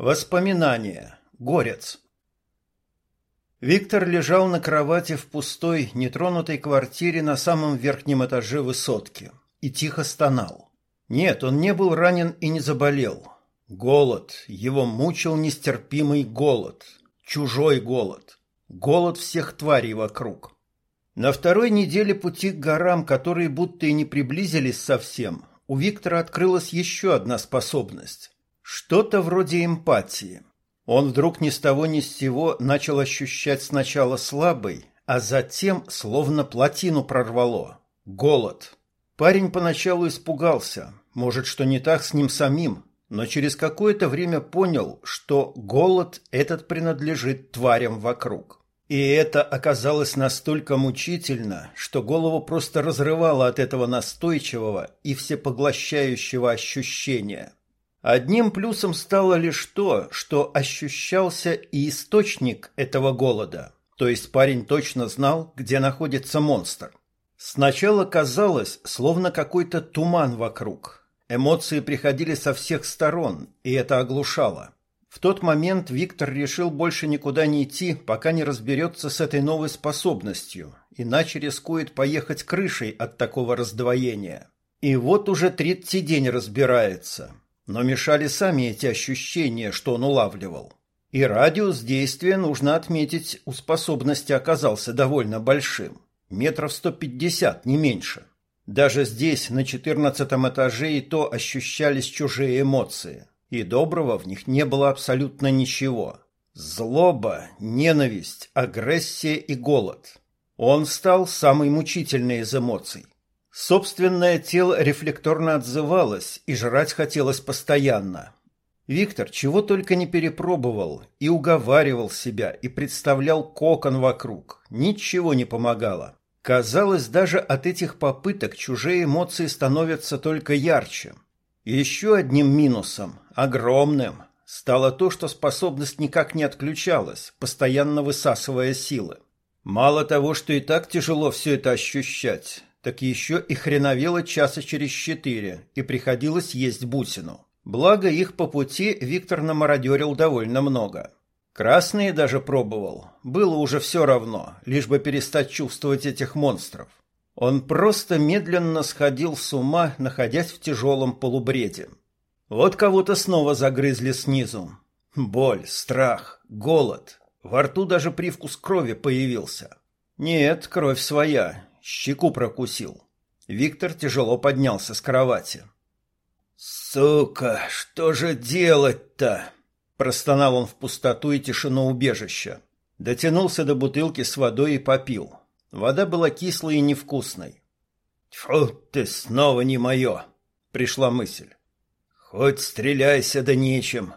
Воспоминания. Горец. Виктор лежал на кровати в пустой, нетронутой квартире на самом верхнем этаже высотки и тихо стонал. Нет, он не был ранен и не заболел. Голод. Его мучил нестерпимый голод. Чужой голод. Голод всех тварей вокруг. На второй неделе пути к горам, которые будто и не приблизились совсем, у Виктора открылась еще одна способность. Что-то вроде эмпатии. Он вдруг ни с того ни с сего начал ощущать сначала слабый, а затем словно плотину прорвало. Голод. Парень поначалу испугался, может, что не так с ним самим, но через какое-то время понял, что голод этот принадлежит тварям вокруг. И это оказалось настолько мучительно, что голову просто разрывало от этого настойчивого и всепоглощающего ощущения – Одним плюсом стало лишь то, что ощущался и источник этого голода, то есть парень точно знал, где находится монстр. Сначала казалось, словно какой-то туман вокруг. Эмоции приходили со всех сторон, и это оглушало. В тот момент Виктор решил больше никуда не идти, пока не разберется с этой новой способностью, иначе рискует поехать крышей от такого раздвоения. И вот уже третий день разбирается, но мешали сами эти ощущения, что он улавливал. И радиус действия, нужно отметить, у способности оказался довольно большим. Метров 150, не меньше. Даже здесь, на четырнадцатом этаже, и то ощущались чужие эмоции. И доброго в них не было абсолютно ничего. Злоба, ненависть, агрессия и голод. Он стал самой мучительной из эмоций. Собственное тело рефлекторно отзывалось, и жрать хотелось постоянно. Виктор чего только не перепробовал и уговаривал себя, и представлял кокон вокруг. Ничего не помогало. Казалось, даже от этих попыток чужие эмоции становятся только ярче. Еще одним минусом, огромным, стало то, что способность никак не отключалась, постоянно высасывая силы. Мало того, что и так тяжело все это ощущать, так еще и хреновело часа через четыре, и приходилось есть бусину. Благо их по пути Виктор намародерил довольно много. Красные даже пробовал. Было уже все равно, лишь бы перестать чувствовать этих монстров. Он просто медленно сходил с ума, находясь в тяжелом полубреде. Вот кого-то снова загрызли снизу. Боль, страх, голод. Во рту даже привкус крови появился. Нет, кровь своя, щеку прокусил. Виктор тяжело поднялся с кровати. «Сука, что же делать-то?» Простонал он в пустоту и тишину убежища. Дотянулся до бутылки с водой и попил. Вода была кислой и невкусной. «Тьфу ты, снова не мое!» — пришла мысль. «Хоть стреляйся, да нечем!»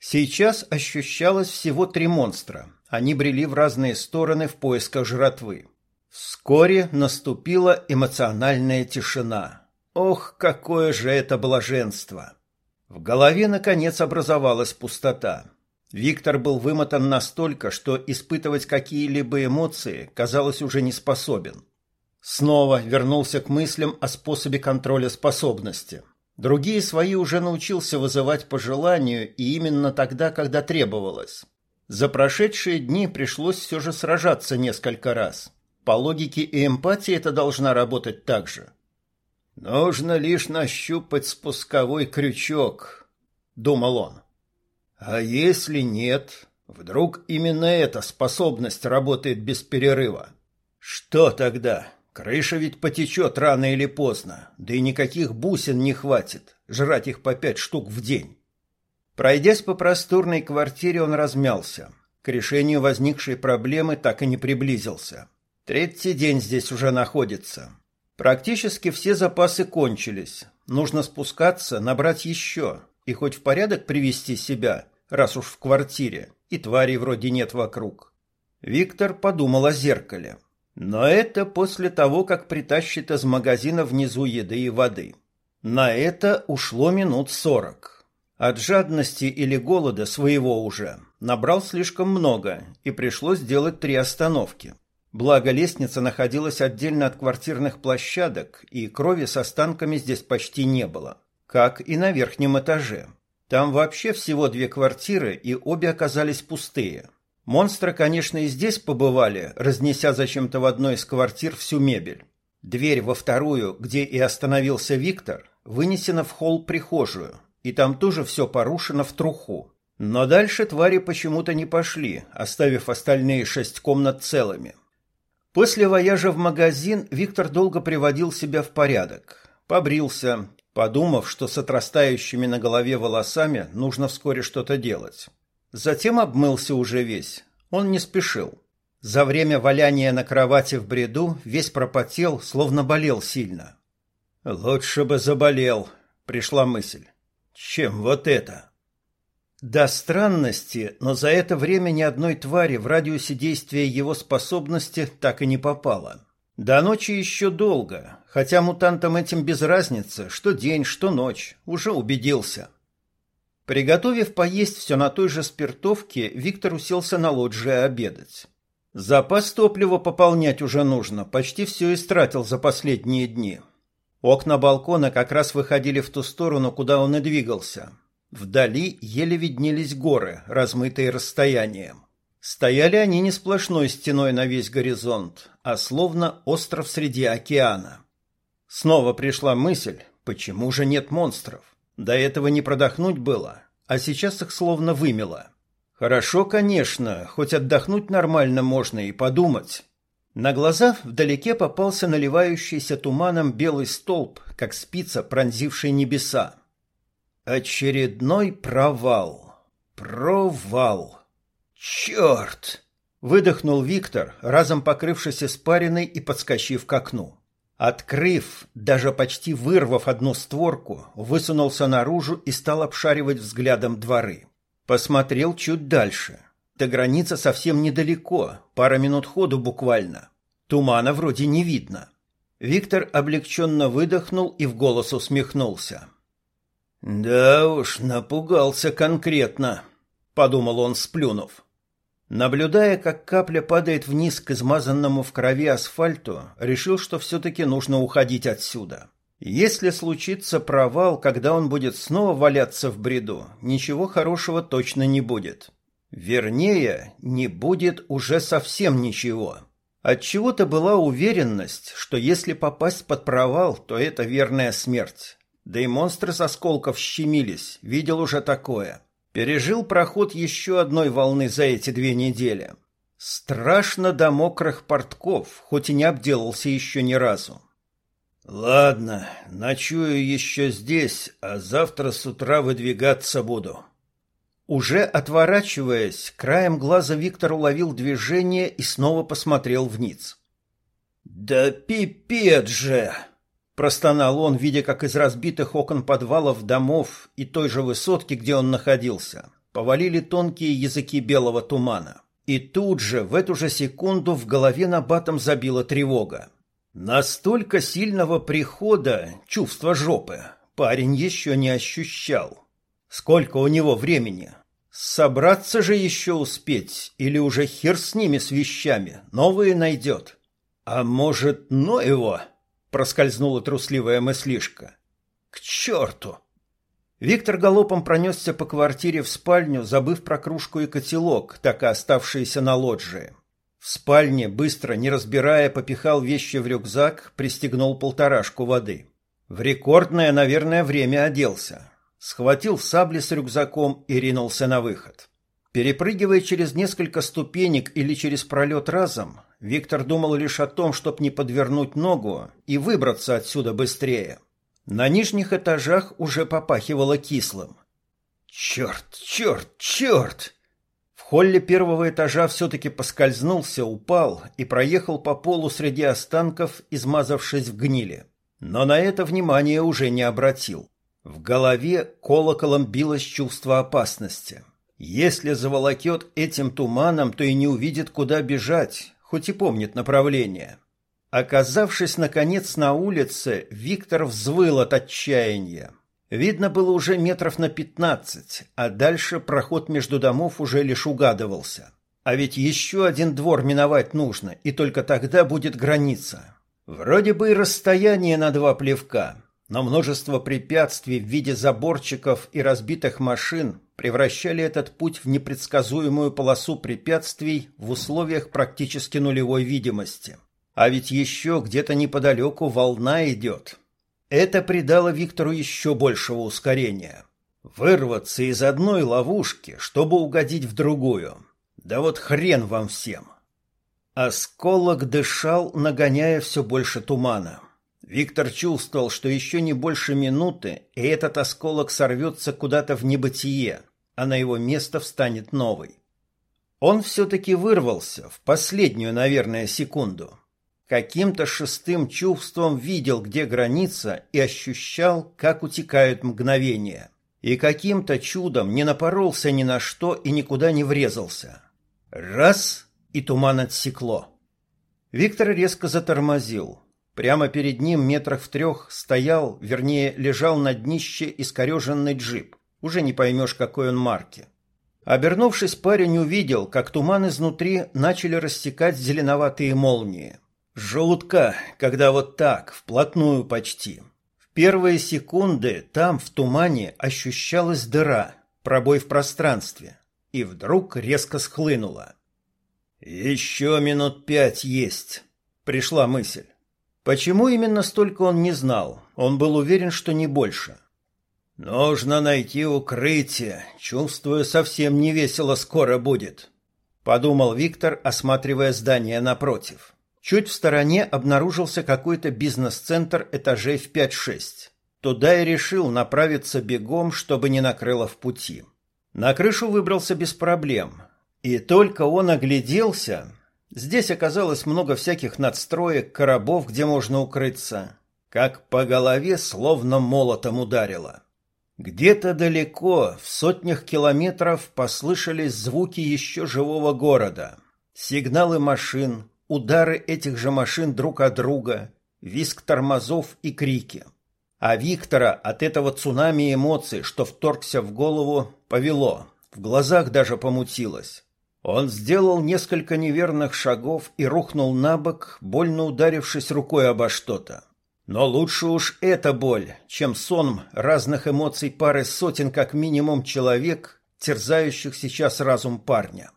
Сейчас ощущалось всего три монстра. Они брели в разные стороны в поисках жратвы. Вскоре наступила эмоциональная тишина. Ох, какое же это блаженство! В голове, наконец, образовалась пустота. Виктор был вымотан настолько, что испытывать какие-либо эмоции, казалось, уже не способен. Снова вернулся к мыслям о способе контроля способности. Другие свои уже научился вызывать по желанию и именно тогда, когда требовалось. За прошедшие дни пришлось все же сражаться несколько раз – по логике и эмпатии это должна работать так же. Нужно лишь нащупать спусковой крючок, думал он. А если нет, вдруг именно эта способность работает без перерыва? Что тогда? Крыша ведь потечет рано или поздно, да и никаких бусин не хватит, жрать их по пять штук в день. Пройдясь по просторной квартире, он размялся. К решению возникшей проблемы так и не приблизился. Третий день здесь уже находится. Практически все запасы кончились. Нужно спускаться, набрать еще. И хоть в порядок привести себя, раз уж в квартире, и тварей вроде нет вокруг. Виктор подумал о зеркале. Но это после того, как притащит из магазина внизу еды и воды. На это ушло минут сорок. От жадности или голода своего уже набрал слишком много, и пришлось сделать три остановки. Благо лестница находилась отдельно от квартирных площадок, и крови с останками здесь почти не было, как и на верхнем этаже. Там вообще всего две квартиры, и обе оказались пустые. Монстры, конечно, и здесь побывали, разнеся зачем-то в одной из квартир всю мебель. Дверь во вторую, где и остановился Виктор, вынесена в холл-прихожую, и там тоже все порушено в труху. Но дальше твари почему-то не пошли, оставив остальные шесть комнат целыми. После вояжа в магазин Виктор долго приводил себя в порядок. Побрился, подумав, что с отрастающими на голове волосами нужно вскоре что-то делать. Затем обмылся уже весь. Он не спешил. За время валяния на кровати в бреду весь пропотел, словно болел сильно. «Лучше бы заболел», — пришла мысль. «Чем вот это?» До странности, но за это время ни одной твари в радиусе действия его способности так и не попало. До ночи еще долго, хотя мутантам этим без разницы, что день, что ночь, уже убедился. Приготовив поесть все на той же спиртовке, Виктор уселся на лоджии обедать. Запас топлива пополнять уже нужно, почти все истратил за последние дни. Окна балкона как раз выходили в ту сторону, куда он и двигался. Вдали еле виднелись горы, размытые расстоянием. Стояли они не сплошной стеной на весь горизонт, а словно остров среди океана. Снова пришла мысль, почему же нет монстров? До этого не продохнуть было, а сейчас их словно вымело. Хорошо, конечно, хоть отдохнуть нормально можно и подумать. На глаза вдалеке попался наливающийся туманом белый столб, как спица, пронзивший небеса. Очередной провал. Провал. Черт! Выдохнул Виктор, разом покрывшись испариной и подскочив к окну. Открыв, даже почти вырвав одну створку, высунулся наружу и стал обшаривать взглядом дворы. Посмотрел чуть дальше. До границы совсем недалеко, пара минут ходу буквально. Тумана вроде не видно. Виктор облегченно выдохнул и в голос усмехнулся. «Да уж, напугался конкретно», — подумал он, сплюнув. Наблюдая, как капля падает вниз к измазанному в крови асфальту, решил, что все-таки нужно уходить отсюда. Если случится провал, когда он будет снова валяться в бреду, ничего хорошего точно не будет. Вернее, не будет уже совсем ничего. Отчего-то была уверенность, что если попасть под провал, то это верная смерть. Да и монстры с осколков щемились, видел уже такое. Пережил проход еще одной волны за эти две недели. Страшно до мокрых портков, хоть и не обделался еще ни разу. Ладно, ночую еще здесь, а завтра с утра выдвигаться буду. Уже отворачиваясь, краем глаза Виктор уловил движение и снова посмотрел вниз. «Да пипец же!» Простонал он, видя, как из разбитых окон подвалов домов и той же высотки, где он находился, повалили тонкие языки белого тумана. И тут же, в эту же секунду, в голове на батом забила тревога. Настолько сильного прихода, чувства жопы, парень еще не ощущал. Сколько у него времени? Собраться же еще успеть, или уже хер с ними с вещами, новые найдет. А может, но его проскользнула трусливая мыслишка. К черту! Виктор галопом пронесся по квартире в спальню, забыв про кружку и котелок, так и оставшиеся на лоджии. В спальне, быстро, не разбирая, попихал вещи в рюкзак, пристегнул полторашку воды. В рекордное, наверное, время оделся. Схватил сабли с рюкзаком и ринулся на выход. Перепрыгивая через несколько ступенек или через пролет разом, Виктор думал лишь о том, чтобы не подвернуть ногу и выбраться отсюда быстрее. На нижних этажах уже попахивало кислым. «Черт, черт, черт!» В холле первого этажа все-таки поскользнулся, упал и проехал по полу среди останков, измазавшись в гнили. Но на это внимание уже не обратил. В голове колоколом билось чувство опасности. Если заволокет этим туманом, то и не увидит, куда бежать, хоть и помнит направление. Оказавшись, наконец, на улице, Виктор взвыл от отчаяния. Видно было уже метров на пятнадцать, а дальше проход между домов уже лишь угадывался. А ведь еще один двор миновать нужно, и только тогда будет граница. Вроде бы и расстояние на два плевка, но множество препятствий в виде заборчиков и разбитых машин превращали этот путь в непредсказуемую полосу препятствий в условиях практически нулевой видимости. А ведь еще где-то неподалеку волна идет. Это придало Виктору еще большего ускорения. Вырваться из одной ловушки, чтобы угодить в другую. Да вот хрен вам всем. Осколок дышал, нагоняя все больше тумана. Виктор чувствовал, что еще не больше минуты, и этот осколок сорвется куда-то в небытие, а на его место встанет новый. Он все-таки вырвался в последнюю, наверное, секунду. Каким-то шестым чувством видел, где граница, и ощущал, как утекают мгновения. И каким-то чудом не напоролся ни на что и никуда не врезался. Раз — и туман отсекло. Виктор резко затормозил. Прямо перед ним метрах в трех стоял, вернее, лежал на днище искореженный джип. Уже не поймешь, какой он марки. Обернувшись, парень увидел, как туман изнутри начали рассекать зеленоватые молнии. Жутко, когда вот так, вплотную почти. В первые секунды там, в тумане, ощущалась дыра, пробой в пространстве. И вдруг резко схлынула. «Еще минут пять есть», — пришла мысль. Почему именно столько он не знал? Он был уверен, что не больше. Нужно найти укрытие. Чувствую, совсем не весело скоро будет, подумал Виктор, осматривая здание напротив. Чуть в стороне обнаружился какой-то бизнес-центр этажей в 5-6. Туда и решил направиться бегом, чтобы не накрыло в пути. На крышу выбрался без проблем. И только он огляделся, Здесь оказалось много всяких надстроек, коробов, где можно укрыться. Как по голове словно молотом ударило. Где-то далеко, в сотнях километров, послышались звуки еще живого города. Сигналы машин, удары этих же машин друг от друга, визг тормозов и крики. А Виктора от этого цунами эмоций, что вторгся в голову, повело. В глазах даже помутилось. Он сделал несколько неверных шагов и рухнул на бок, больно ударившись рукой обо что-то. Но лучше уж эта боль, чем сон разных эмоций пары сотен как минимум человек, терзающих сейчас разум парня.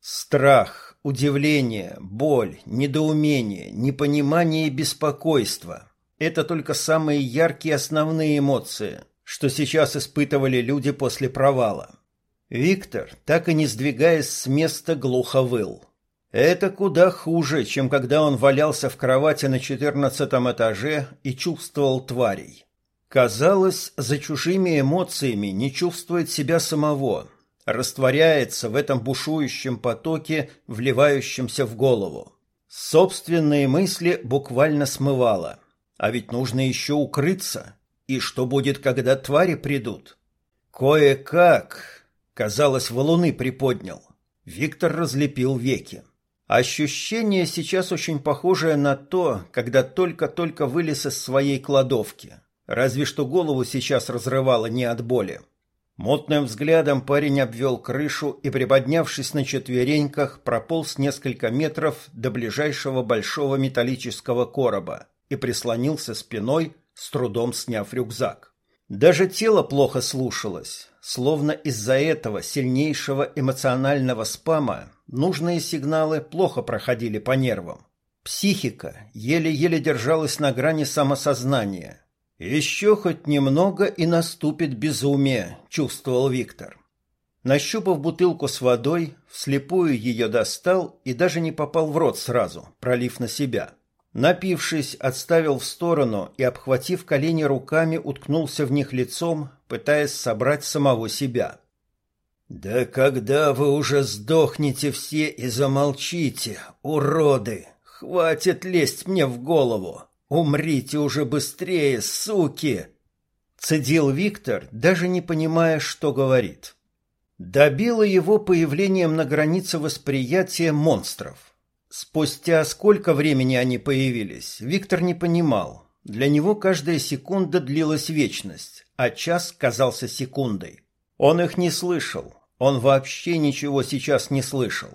Страх, удивление, боль, недоумение, непонимание и беспокойство – это только самые яркие основные эмоции, что сейчас испытывали люди после провала. Виктор, так и не сдвигаясь с места, глухо выл. Это куда хуже, чем когда он валялся в кровати на четырнадцатом этаже и чувствовал тварей. Казалось, за чужими эмоциями не чувствует себя самого, растворяется в этом бушующем потоке, вливающемся в голову. Собственные мысли буквально смывало. А ведь нужно еще укрыться. И что будет, когда твари придут? Кое-как, Казалось, валуны приподнял. Виктор разлепил веки. Ощущение сейчас очень похожее на то, когда только-только вылез из своей кладовки. Разве что голову сейчас разрывало не от боли. Мотным взглядом парень обвел крышу и, приподнявшись на четвереньках, прополз несколько метров до ближайшего большого металлического короба и прислонился спиной, с трудом сняв рюкзак. Даже тело плохо слушалось, словно из-за этого сильнейшего эмоционального спама нужные сигналы плохо проходили по нервам. Психика еле-еле держалась на грани самосознания. Еще хоть немного и наступит безумие, чувствовал Виктор. Нащупав бутылку с водой, вслепую ее достал и даже не попал в рот сразу, пролив на себя. Напившись, отставил в сторону и, обхватив колени руками, уткнулся в них лицом, пытаясь собрать самого себя. «Да когда вы уже сдохнете все и замолчите, уроды! Хватит лезть мне в голову! Умрите уже быстрее, суки!» Цедил Виктор, даже не понимая, что говорит. Добило его появлением на границе восприятия монстров. Спустя сколько времени они появились, Виктор не понимал. Для него каждая секунда длилась вечность, а час казался секундой. Он их не слышал, он вообще ничего сейчас не слышал.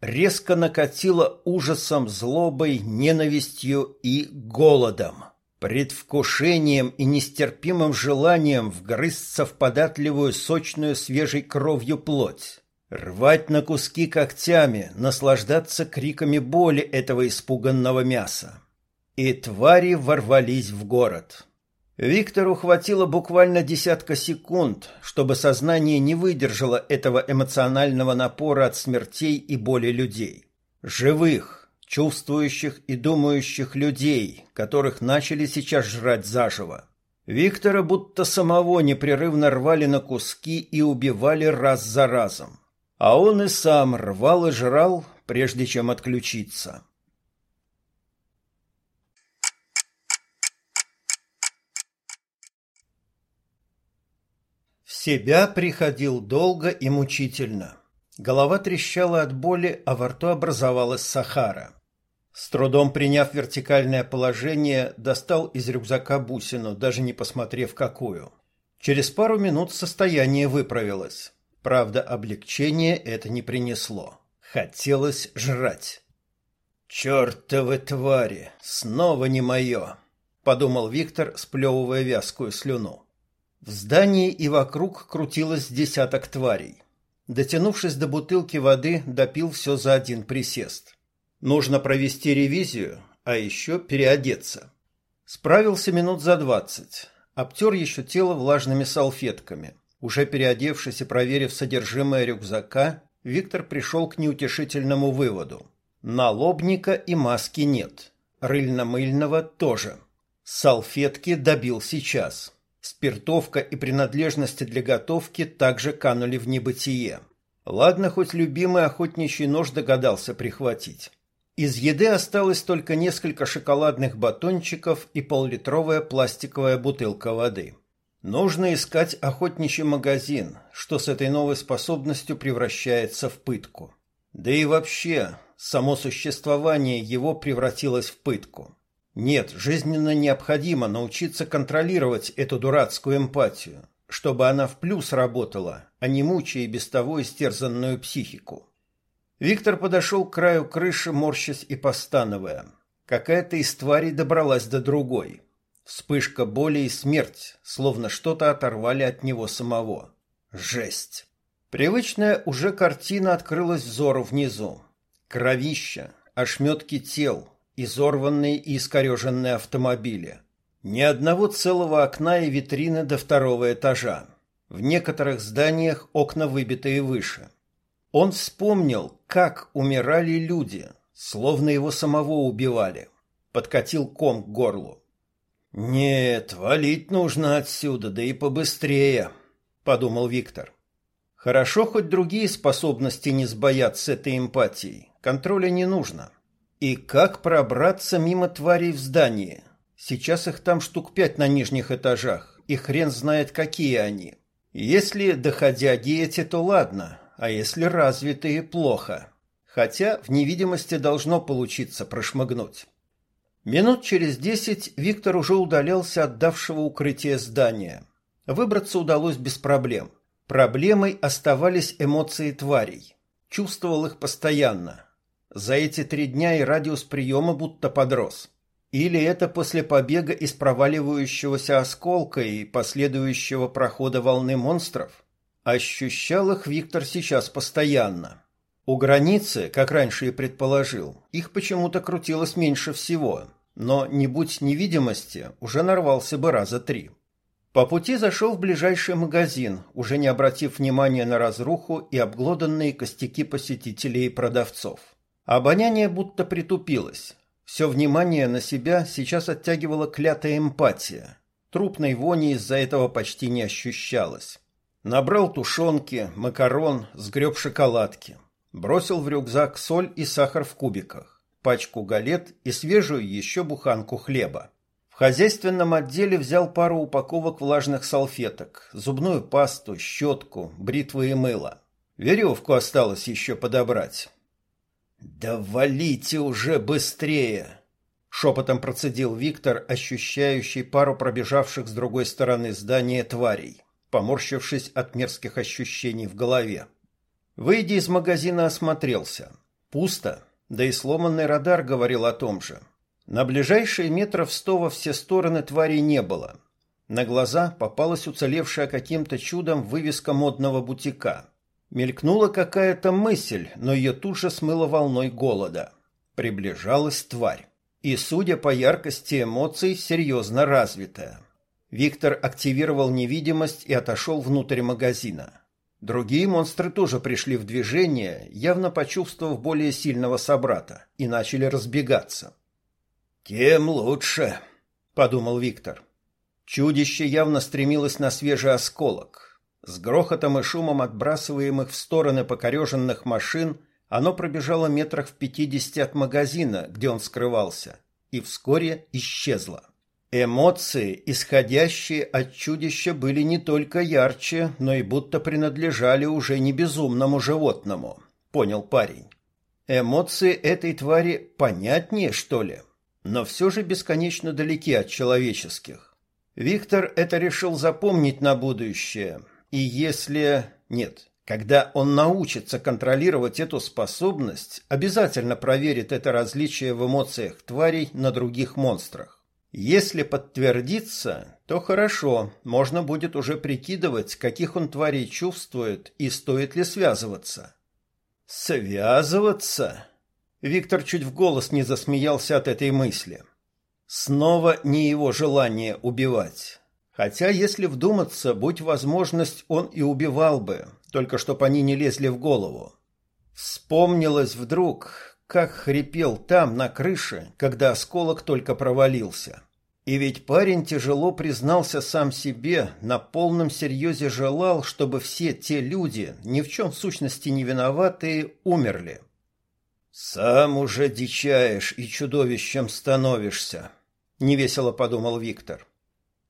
Резко накатило ужасом, злобой, ненавистью и голодом. предвкушением и нестерпимым желанием вгрызться в податливую сочную свежей кровью плоть, рвать на куски когтями, наслаждаться криками боли этого испуганного мяса. И твари ворвались в город. Виктору хватило буквально десятка секунд, чтобы сознание не выдержало этого эмоционального напора от смертей и боли людей. Живых, чувствующих и думающих людей, которых начали сейчас жрать заживо. Виктора будто самого непрерывно рвали на куски и убивали раз за разом. А он и сам рвал и жрал, прежде чем отключиться. Себя приходил долго и мучительно. Голова трещала от боли, а во рту образовалась сахара. С трудом приняв вертикальное положение, достал из рюкзака бусину, даже не посмотрев какую. Через пару минут состояние выправилось. Правда, облегчение это не принесло. Хотелось жрать. «Чертовы твари! Снова не мое!» — подумал Виктор, сплевывая вязкую слюну. В здании и вокруг крутилось десяток тварей. Дотянувшись до бутылки воды, допил все за один присест. Нужно провести ревизию, а еще переодеться. Справился минут за двадцать. Обтер еще тело влажными салфетками. Уже переодевшись и проверив содержимое рюкзака, Виктор пришел к неутешительному выводу. Налобника и маски нет. Рыльно-мыльного тоже. Салфетки добил сейчас. Спиртовка и принадлежности для готовки также канули в небытие. Ладно, хоть любимый охотничий нож догадался прихватить. Из еды осталось только несколько шоколадных батончиков и поллитровая пластиковая бутылка воды. Нужно искать охотничий магазин, что с этой новой способностью превращается в пытку. Да и вообще, само существование его превратилось в пытку. Нет, жизненно необходимо научиться контролировать эту дурацкую эмпатию, чтобы она в плюс работала, а не мучая без того истерзанную психику. Виктор подошел к краю крыши, морщась и постановая. Какая-то из тварей добралась до другой. Вспышка боли и смерть, словно что-то оторвали от него самого. Жесть. Привычная уже картина открылась взору внизу. Кровища, ошметки тел, изорванные и искореженные автомобили. Ни одного целого окна и витрины до второго этажа. В некоторых зданиях окна выбитые выше. Он вспомнил, как умирали люди, словно его самого убивали. Подкатил ком к горлу. «Нет, валить нужно отсюда, да и побыстрее», — подумал Виктор. «Хорошо, хоть другие способности не сбоят с этой эмпатией. Контроля не нужно. И как пробраться мимо тварей в здании? Сейчас их там штук пять на нижних этажах, и хрен знает, какие они. Если доходяги эти, то ладно, а если развитые, плохо. Хотя в невидимости должно получиться прошмыгнуть. Минут через десять Виктор уже удалялся от давшего укрытия здания. Выбраться удалось без проблем. Проблемой оставались эмоции тварей. Чувствовал их постоянно, за эти три дня и радиус приема будто подрос. Или это после побега из проваливающегося осколка и последующего прохода волны монстров? Ощущал их Виктор сейчас постоянно. У границы, как раньше и предположил, их почему-то крутилось меньше всего, но, не будь невидимости, уже нарвался бы раза три. По пути зашел в ближайший магазин, уже не обратив внимания на разруху и обглоданные костяки посетителей и продавцов. Обоняние будто притупилось. Все внимание на себя сейчас оттягивала клятая эмпатия. Трупной вони из-за этого почти не ощущалось. Набрал тушенки, макарон, сгреб шоколадки. Бросил в рюкзак соль и сахар в кубиках, пачку галет и свежую еще буханку хлеба. В хозяйственном отделе взял пару упаковок влажных салфеток, зубную пасту, щетку, бритвы и мыло. Веревку осталось еще подобрать. «Да валите уже быстрее!» Шепотом процедил Виктор, ощущающий пару пробежавших с другой стороны здания тварей, поморщившись от мерзких ощущений в голове. Выйдя из магазина, осмотрелся. Пусто, да и сломанный радар говорил о том же. На ближайшие метров сто во все стороны тварей не было. На глаза попалась уцелевшая каким-то чудом вывеска модного бутика. Мелькнула какая-то мысль, но ее тут же смыло волной голода. Приближалась тварь. И, судя по яркости эмоций, серьезно развитая. Виктор активировал невидимость и отошел внутрь магазина. Другие монстры тоже пришли в движение, явно почувствовав более сильного собрата, и начали разбегаться. «Тем лучше», — подумал Виктор. Чудище явно стремилось на свежий осколок. С грохотом и шумом отбрасываемых в стороны покореженных машин оно пробежало метрах в пятидесяти от магазина, где он скрывался, и вскоре исчезло. Эмоции, исходящие от чудища, были не только ярче, но и будто принадлежали уже не безумному животному, понял парень. Эмоции этой твари понятнее, что ли, но все же бесконечно далеки от человеческих. Виктор это решил запомнить на будущее, и если... Нет, когда он научится контролировать эту способность, обязательно проверит это различие в эмоциях тварей на других монстрах. Если подтвердится, то хорошо, можно будет уже прикидывать, каких он тварей чувствует и стоит ли связываться. Связываться? Виктор чуть в голос не засмеялся от этой мысли. Снова не его желание убивать. Хотя, если вдуматься, будь возможность, он и убивал бы, только чтоб они не лезли в голову. Вспомнилось вдруг, как хрипел там, на крыше, когда осколок только провалился. И ведь парень тяжело признался сам себе, на полном серьезе желал, чтобы все те люди, ни в чем в сущности не виноватые, умерли. «Сам уже дичаешь и чудовищем становишься», — невесело подумал Виктор.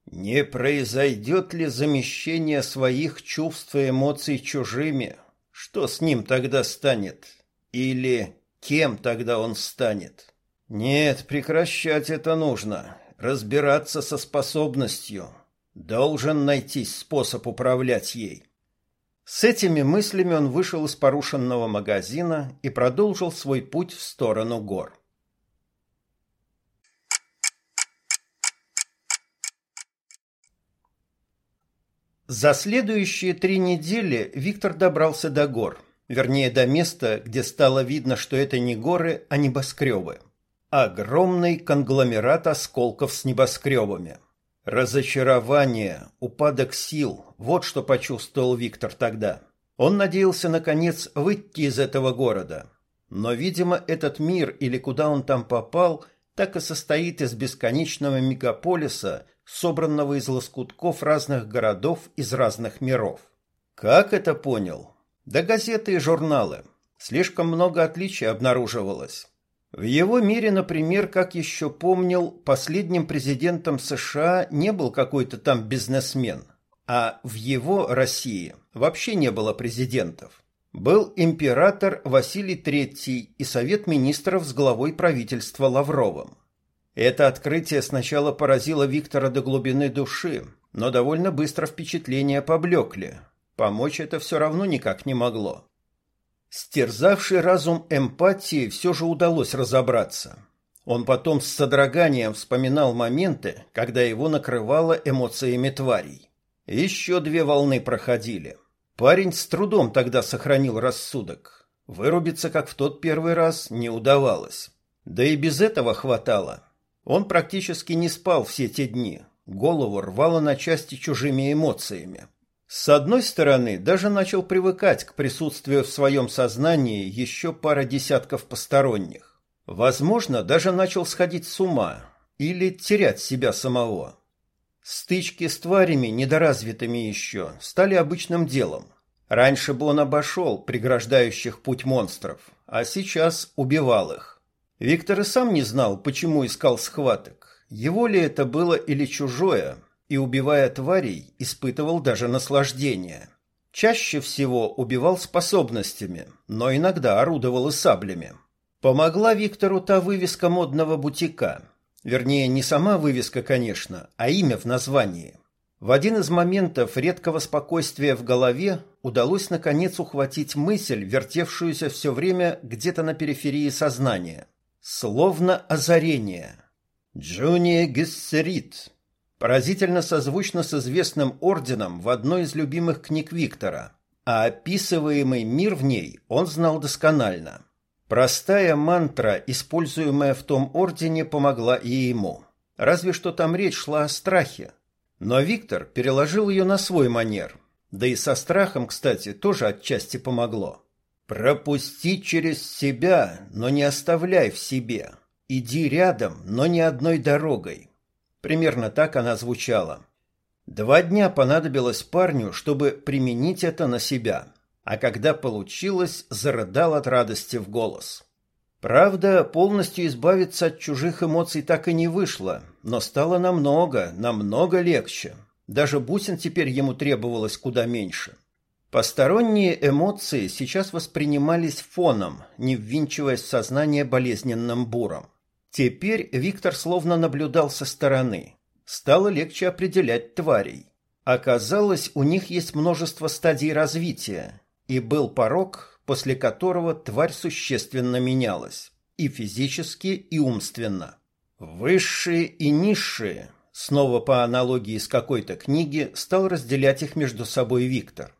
«Не произойдет ли замещение своих чувств и эмоций чужими? Что с ним тогда станет? Или кем тогда он станет? Нет, прекращать это нужно разбираться со способностью. Должен найтись способ управлять ей. С этими мыслями он вышел из порушенного магазина и продолжил свой путь в сторону гор. За следующие три недели Виктор добрался до гор, вернее до места, где стало видно, что это не горы, а небоскребы. Огромный конгломерат осколков с небоскребами. Разочарование, упадок сил – вот что почувствовал Виктор тогда. Он надеялся, наконец, выйти из этого города. Но, видимо, этот мир или куда он там попал, так и состоит из бесконечного мегаполиса, собранного из лоскутков разных городов из разных миров. Как это понял? Да газеты и журналы. Слишком много отличий обнаруживалось. В его мире, например, как еще помнил, последним президентом США не был какой-то там бизнесмен, а в его России вообще не было президентов. Был император Василий III и Совет министров с главой правительства Лавровым. Это открытие сначала поразило Виктора до глубины души, но довольно быстро впечатления поблекли. Помочь это все равно никак не могло. Стерзавший разум эмпатии все же удалось разобраться. Он потом с содроганием вспоминал моменты, когда его накрывало эмоциями тварей. Еще две волны проходили. Парень с трудом тогда сохранил рассудок. Вырубиться, как в тот первый раз, не удавалось. Да и без этого хватало. Он практически не спал все те дни. Голову рвало на части чужими эмоциями. С одной стороны, даже начал привыкать к присутствию в своем сознании еще пара десятков посторонних. Возможно, даже начал сходить с ума или терять себя самого. Стычки с тварями, недоразвитыми еще, стали обычным делом. Раньше бы он обошел преграждающих путь монстров, а сейчас убивал их. Виктор и сам не знал, почему искал схваток. Его ли это было или чужое, и, убивая тварей, испытывал даже наслаждение. Чаще всего убивал способностями, но иногда орудовал и саблями. Помогла Виктору та вывеска модного бутика. Вернее, не сама вывеска, конечно, а имя в названии. В один из моментов редкого спокойствия в голове удалось наконец ухватить мысль, вертевшуюся все время где-то на периферии сознания. Словно озарение – Джуния Гессерит. Поразительно созвучно с известным орденом в одной из любимых книг Виктора, а описываемый мир в ней он знал досконально. Простая мантра, используемая в том ордене, помогла и ему. Разве что там речь шла о страхе. Но Виктор переложил ее на свой манер. Да и со страхом, кстати, тоже отчасти помогло. «Пропусти через себя, но не оставляй в себе. Иди рядом, но не одной дорогой. Примерно так она звучала. Два дня понадобилось парню, чтобы применить это на себя, а когда получилось, зарыдал от радости в голос. Правда, полностью избавиться от чужих эмоций так и не вышло, но стало намного, намного легче. Даже бусин теперь ему требовалось куда меньше. Посторонние эмоции сейчас воспринимались фоном, не ввинчиваясь в сознание болезненным буром. Теперь Виктор словно наблюдал со стороны. Стало легче определять тварей. Оказалось, у них есть множество стадий развития, и был порог, после которого тварь существенно менялась, и физически, и умственно. Высшие и низшие, снова по аналогии с какой-то книги, стал разделять их между собой Виктор.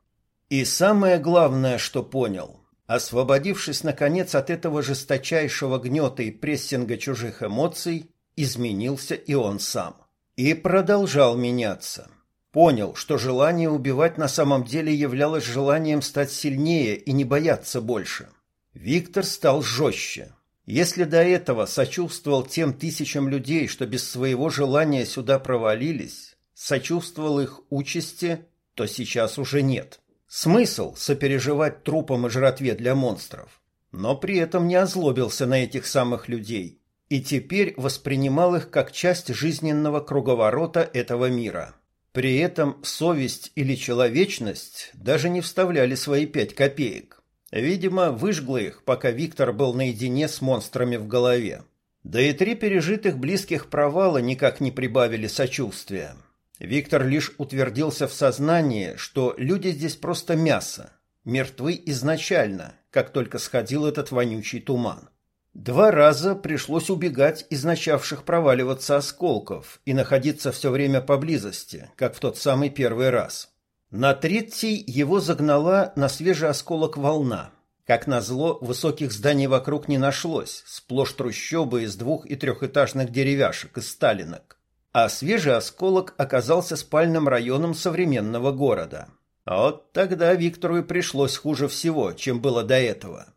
И самое главное, что понял, Освободившись, наконец, от этого жесточайшего гнета и прессинга чужих эмоций, изменился и он сам. И продолжал меняться. Понял, что желание убивать на самом деле являлось желанием стать сильнее и не бояться больше. Виктор стал жестче. Если до этого сочувствовал тем тысячам людей, что без своего желания сюда провалились, сочувствовал их участи, то сейчас уже нет. Смысл сопереживать трупам и жратве для монстров, но при этом не озлобился на этих самых людей и теперь воспринимал их как часть жизненного круговорота этого мира. При этом совесть или человечность даже не вставляли свои пять копеек. Видимо, выжгло их, пока Виктор был наедине с монстрами в голове. Да и три пережитых близких провала никак не прибавили сочувствия. Виктор лишь утвердился в сознании, что люди здесь просто мясо, мертвы изначально, как только сходил этот вонючий туман. Два раза пришлось убегать из начавших проваливаться осколков и находиться все время поблизости, как в тот самый первый раз. На третий его загнала на свежий осколок волна. Как назло, высоких зданий вокруг не нашлось, сплошь трущобы из двух- и трехэтажных деревяшек из сталинок а свежий осколок оказался спальным районом современного города. Вот тогда Виктору и пришлось хуже всего, чем было до этого.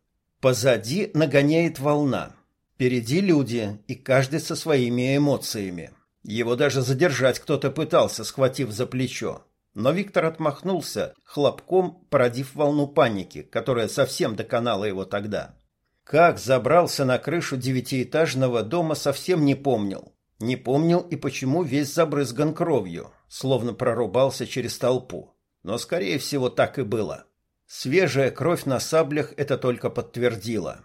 Позади нагоняет волна. Впереди люди, и каждый со своими эмоциями. Его даже задержать кто-то пытался, схватив за плечо. Но Виктор отмахнулся, хлопком породив волну паники, которая совсем доконала его тогда. Как забрался на крышу девятиэтажного дома, совсем не помнил. Не помнил и почему весь забрызган кровью, словно прорубался через толпу. Но, скорее всего, так и было. Свежая кровь на саблях это только подтвердила.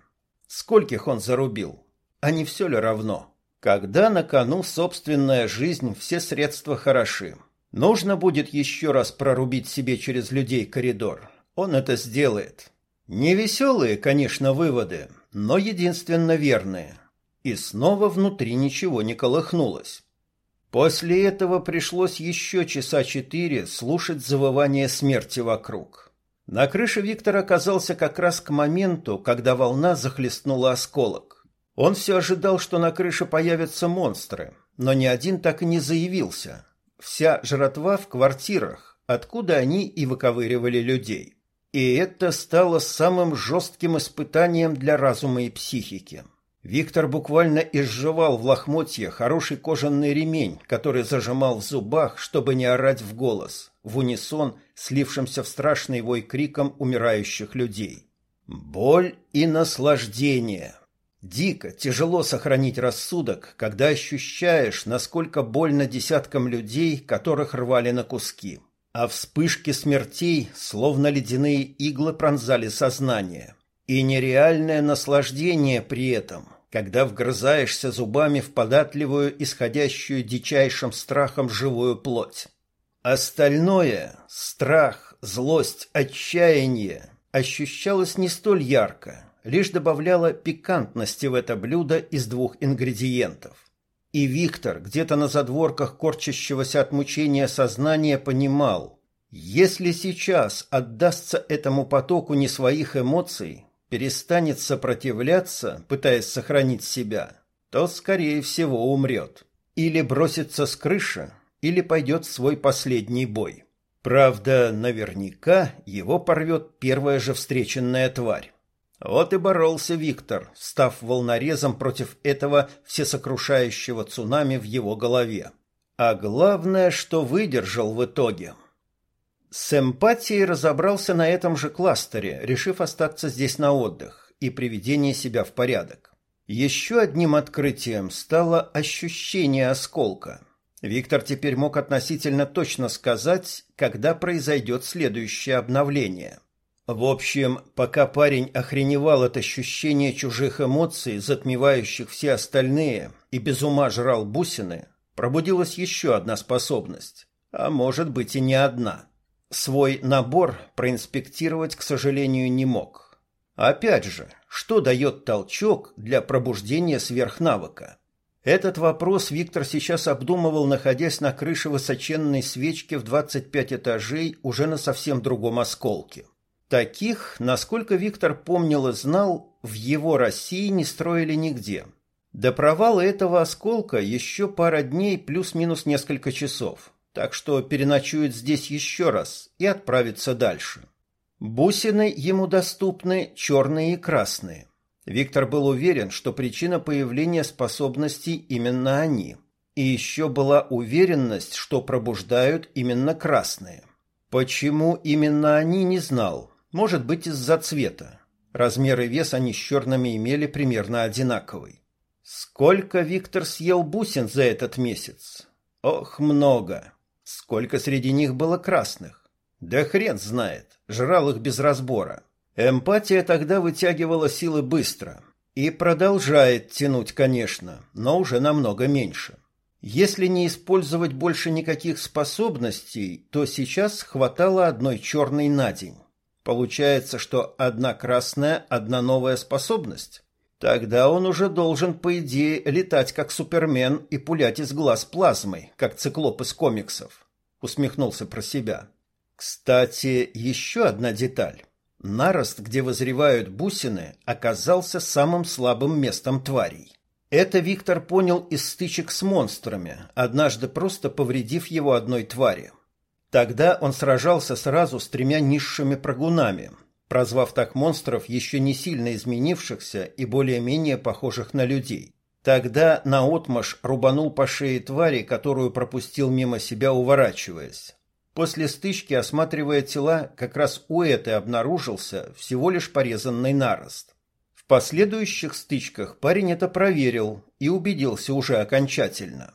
Скольких он зарубил? А не все ли равно? Когда на кону собственная жизнь, все средства хороши. Нужно будет еще раз прорубить себе через людей коридор. Он это сделает. Не веселые, конечно, выводы, но единственно верные – и снова внутри ничего не колыхнулось. После этого пришлось еще часа четыре слушать завывание смерти вокруг. На крыше Виктор оказался как раз к моменту, когда волна захлестнула осколок. Он все ожидал, что на крыше появятся монстры, но ни один так и не заявился. Вся жратва в квартирах, откуда они и выковыривали людей. И это стало самым жестким испытанием для разума и психики. Виктор буквально изживал в лохмотье хороший кожаный ремень, который зажимал в зубах, чтобы не орать в голос, в унисон, слившимся в страшный вой криком умирающих людей. Боль и наслаждение. Дико, тяжело сохранить рассудок, когда ощущаешь, насколько больно десяткам людей, которых рвали на куски. А вспышки смертей, словно ледяные иглы, пронзали сознание. И нереальное наслаждение при этом, когда вгрызаешься зубами в податливую, исходящую дичайшим страхом живую плоть. Остальное — страх, злость, отчаяние — ощущалось не столь ярко, лишь добавляло пикантности в это блюдо из двух ингредиентов. И Виктор, где-то на задворках корчащегося от мучения сознания, понимал, если сейчас отдастся этому потоку не своих эмоций, перестанет сопротивляться, пытаясь сохранить себя, то, скорее всего, умрет. Или бросится с крыши, или пойдет в свой последний бой. Правда, наверняка его порвет первая же встреченная тварь. Вот и боролся Виктор, став волнорезом против этого всесокрушающего цунами в его голове. А главное, что выдержал в итоге. С эмпатией разобрался на этом же кластере, решив остаться здесь на отдых и приведение себя в порядок. Еще одним открытием стало ощущение осколка. Виктор теперь мог относительно точно сказать, когда произойдет следующее обновление. В общем, пока парень охреневал от ощущения чужих эмоций, затмевающих все остальные, и без ума жрал бусины, пробудилась еще одна способность. А может быть и не одна. Свой набор проинспектировать, к сожалению, не мог. Опять же, что дает толчок для пробуждения сверхнавыка? Этот вопрос Виктор сейчас обдумывал, находясь на крыше высоченной свечки в 25 этажей уже на совсем другом осколке. Таких, насколько Виктор помнил и знал, в его России не строили нигде. До провала этого осколка еще пара дней плюс-минус несколько часов, так что переночует здесь еще раз и отправится дальше. Бусины ему доступны черные и красные. Виктор был уверен, что причина появления способностей именно они. И еще была уверенность, что пробуждают именно красные. Почему именно они, не знал, может быть, из-за цвета. Размер и вес они с черными имели примерно одинаковый. Сколько Виктор съел бусин за этот месяц? Ох, много. Сколько среди них было красных? Да хрен знает. Жрал их без разбора. Эмпатия тогда вытягивала силы быстро. И продолжает тянуть, конечно, но уже намного меньше. Если не использовать больше никаких способностей, то сейчас хватало одной черной на день. Получается, что одна красная, одна новая способность. Тогда он уже должен, по идее, летать как Супермен и пулять из глаз плазмой, как циклоп из комиксов. Усмехнулся про себя. Кстати, еще одна деталь. Нарост, где вызревают бусины, оказался самым слабым местом тварей. Это Виктор понял из стычек с монстрами, однажды просто повредив его одной твари. Тогда он сражался сразу с тремя низшими прогунами, прозвав так монстров, еще не сильно изменившихся и более-менее похожих на людей. Тогда наотмашь рубанул по шее твари, которую пропустил мимо себя, уворачиваясь. После стычки, осматривая тела, как раз у этой обнаружился всего лишь порезанный нарост. В последующих стычках парень это проверил и убедился уже окончательно.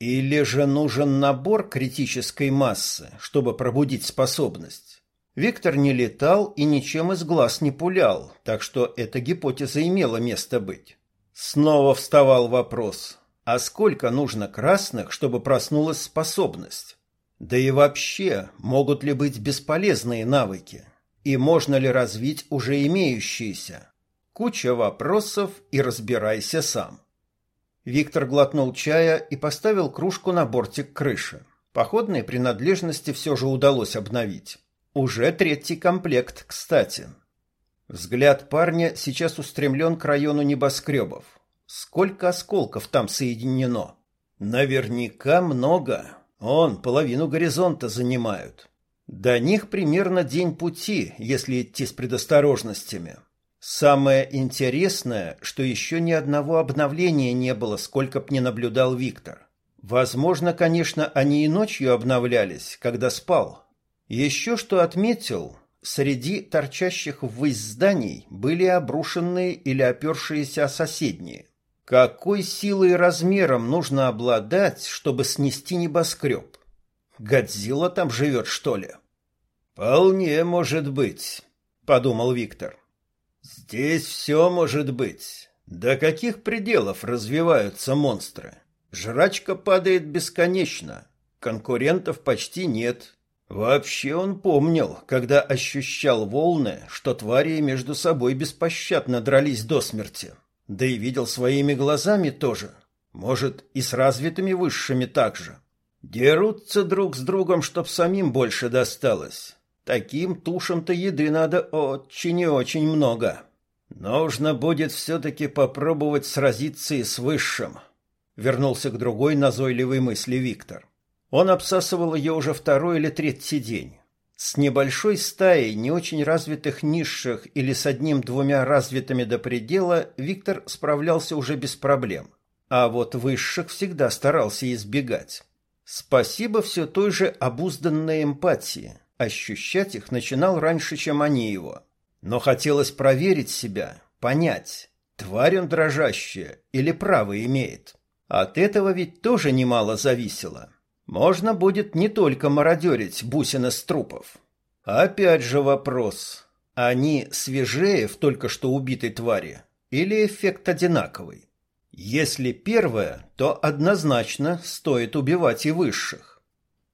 Или же нужен набор критической массы, чтобы пробудить способность? Виктор не летал и ничем из глаз не пулял, так что эта гипотеза имела место быть. Снова вставал вопрос, а сколько нужно красных, чтобы проснулась способность? Да и вообще, могут ли быть бесполезные навыки? И можно ли развить уже имеющиеся? Куча вопросов и разбирайся сам. Виктор глотнул чая и поставил кружку на бортик крыши. Походные принадлежности все же удалось обновить. Уже третий комплект, кстати. Взгляд парня сейчас устремлен к району небоскребов. Сколько осколков там соединено? Наверняка много. Он половину горизонта занимают. До них примерно день пути, если идти с предосторожностями. Самое интересное, что еще ни одного обновления не было, сколько б не наблюдал Виктор. Возможно, конечно, они и ночью обновлялись, когда спал. Еще что отметил, среди торчащих ввысь зданий были обрушенные или опершиеся соседние. Какой силой и размером нужно обладать, чтобы снести небоскреб? Годзилла там живет, что ли? «Вполне может быть», — подумал Виктор. Здесь все может быть. До каких пределов развиваются монстры? Жрачка падает бесконечно. Конкурентов почти нет. Вообще он помнил, когда ощущал волны, что твари между собой беспощадно дрались до смерти. Да и видел своими глазами тоже. Может, и с развитыми высшими так же. Дерутся друг с другом, чтоб самим больше досталось. Таким тушам-то еды надо очень и очень много. Нужно будет все-таки попробовать сразиться и с высшим. Вернулся к другой назойливой мысли Виктор. Он обсасывал ее уже второй или третий день. С небольшой стаей не очень развитых низших или с одним-двумя развитыми до предела Виктор справлялся уже без проблем. А вот высших всегда старался избегать. Спасибо все той же обузданной эмпатии. Ощущать их начинал раньше, чем они его. Но хотелось проверить себя, понять, тварь он дрожащая или право имеет. От этого ведь тоже немало зависело. Можно будет не только мародерить бусины с трупов. Опять же вопрос. Они свежее в только что убитой твари или эффект одинаковый? Если первое, то однозначно стоит убивать и высших.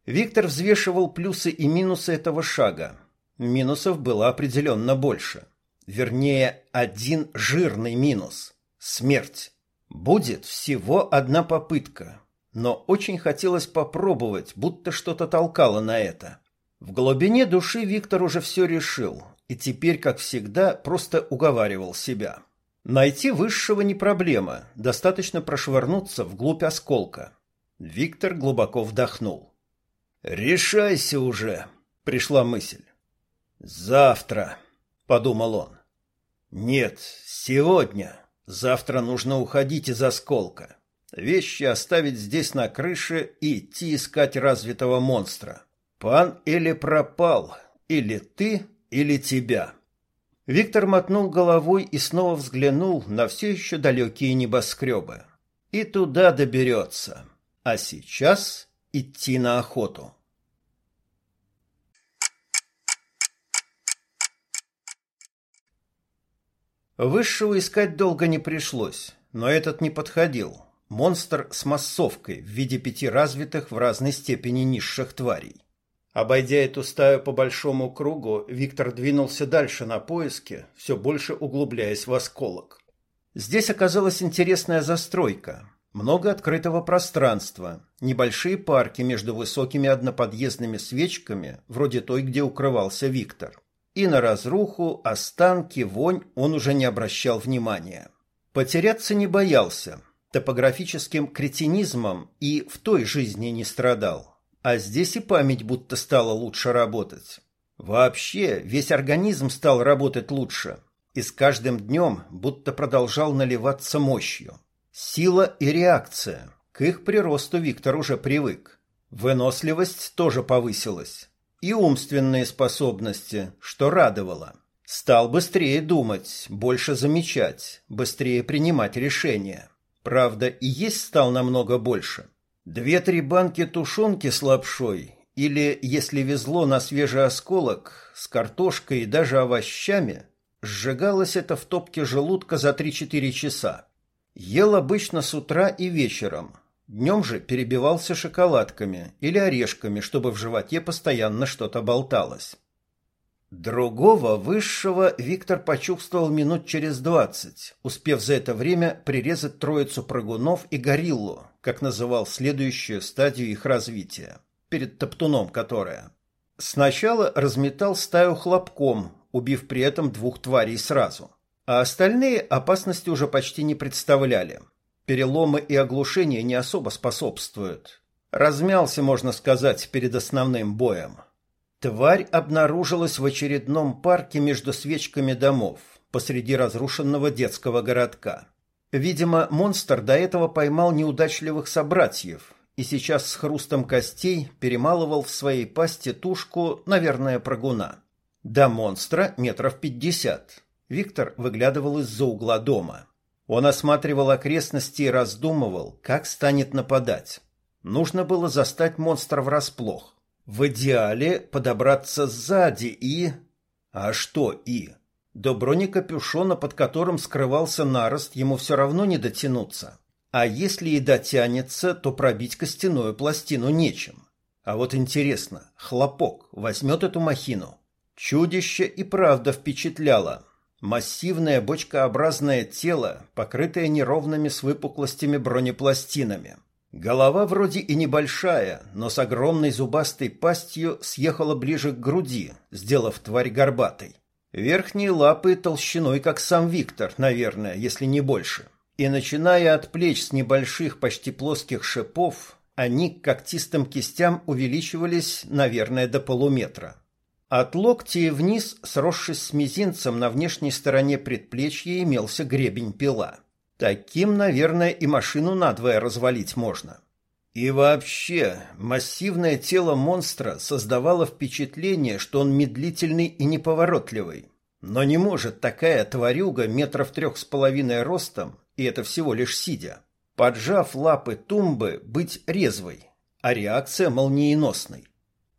Виктор взвешивал плюсы и минусы этого шага. Минусов было определенно больше. Вернее, один жирный минус – смерть. Будет всего одна попытка, но очень хотелось попробовать, будто что-то толкало на это. В глубине души Виктор уже все решил, и теперь, как всегда, просто уговаривал себя. Найти высшего не проблема, достаточно прошвырнуться вглубь осколка. Виктор глубоко вдохнул. «Решайся уже!» — пришла мысль. «Завтра», — подумал он. «Нет, сегодня. Завтра нужно уходить из осколка. Вещи оставить здесь на крыше и идти искать развитого монстра. Пан или пропал, или ты, или тебя. Виктор мотнул головой и снова взглянул на все еще далекие небоскребы. И туда доберется. А сейчас идти на охоту. Высшего искать долго не пришлось, но этот не подходил. Монстр с массовкой в виде пяти развитых в разной степени низших тварей. Обойдя эту стаю по большому кругу, Виктор двинулся дальше на поиски, все больше углубляясь в осколок. Здесь оказалась интересная застройка. Много открытого пространства, небольшие парки между высокими одноподъездными свечками, вроде той, где укрывался Виктор. И на разруху, останки, вонь он уже не обращал внимания. Потеряться не боялся, топографическим кретинизмом и в той жизни не страдал. А здесь и память будто стала лучше работать. Вообще, весь организм стал работать лучше. И с каждым днем будто продолжал наливаться мощью. Сила и реакция. К их приросту Виктор уже привык. Выносливость тоже повысилась. И умственные способности, что радовало. Стал быстрее думать, больше замечать, быстрее принимать решения. Правда, и есть стал намного больше. Две-три банки тушенки с лапшой или, если везло, на свежий осколок с картошкой и даже овощами, сжигалось это в топке желудка за 3-4 часа. Ел обычно с утра и вечером. Днем же перебивался шоколадками или орешками, чтобы в животе постоянно что-то болталось. Другого высшего Виктор почувствовал минут через двадцать, успев за это время прирезать троицу прыгунов и гориллу, как называл следующую стадию их развития, перед топтуном которая. Сначала разметал стаю хлопком, убив при этом двух тварей сразу, а остальные опасности уже почти не представляли. Переломы и оглушения не особо способствуют. Размялся, можно сказать, перед основным боем. Тварь обнаружилась в очередном парке между свечками домов, посреди разрушенного детского городка. Видимо, монстр до этого поймал неудачливых собратьев и сейчас с хрустом костей перемалывал в своей пасти тушку, наверное, прогуна. До монстра метров пятьдесят. Виктор выглядывал из-за угла дома. Он осматривал окрестности и раздумывал, как станет нападать. Нужно было застать монстра врасплох. В идеале подобраться сзади и... А что и? До бронекапюшона, под которым скрывался нарост, ему все равно не дотянуться. А если и дотянется, то пробить костяную пластину нечем. А вот интересно, хлопок возьмет эту махину? Чудище и правда впечатляло. Массивное бочкообразное тело, покрытое неровными с выпуклостями бронепластинами. Голова вроде и небольшая, но с огромной зубастой пастью съехала ближе к груди, сделав тварь горбатой. Верхние лапы толщиной, как сам Виктор, наверное, если не больше. И начиная от плеч с небольших, почти плоских шипов, они к когтистым кистям увеличивались, наверное, до полуметра. От локтя вниз, сросшись с мизинцем на внешней стороне предплечья, имелся гребень-пила. Таким, наверное, и машину надвое развалить можно. И вообще, массивное тело монстра создавало впечатление, что он медлительный и неповоротливый. Но не может такая тварюга метров трех с половиной ростом, и это всего лишь сидя, поджав лапы тумбы, быть резвой, а реакция молниеносной.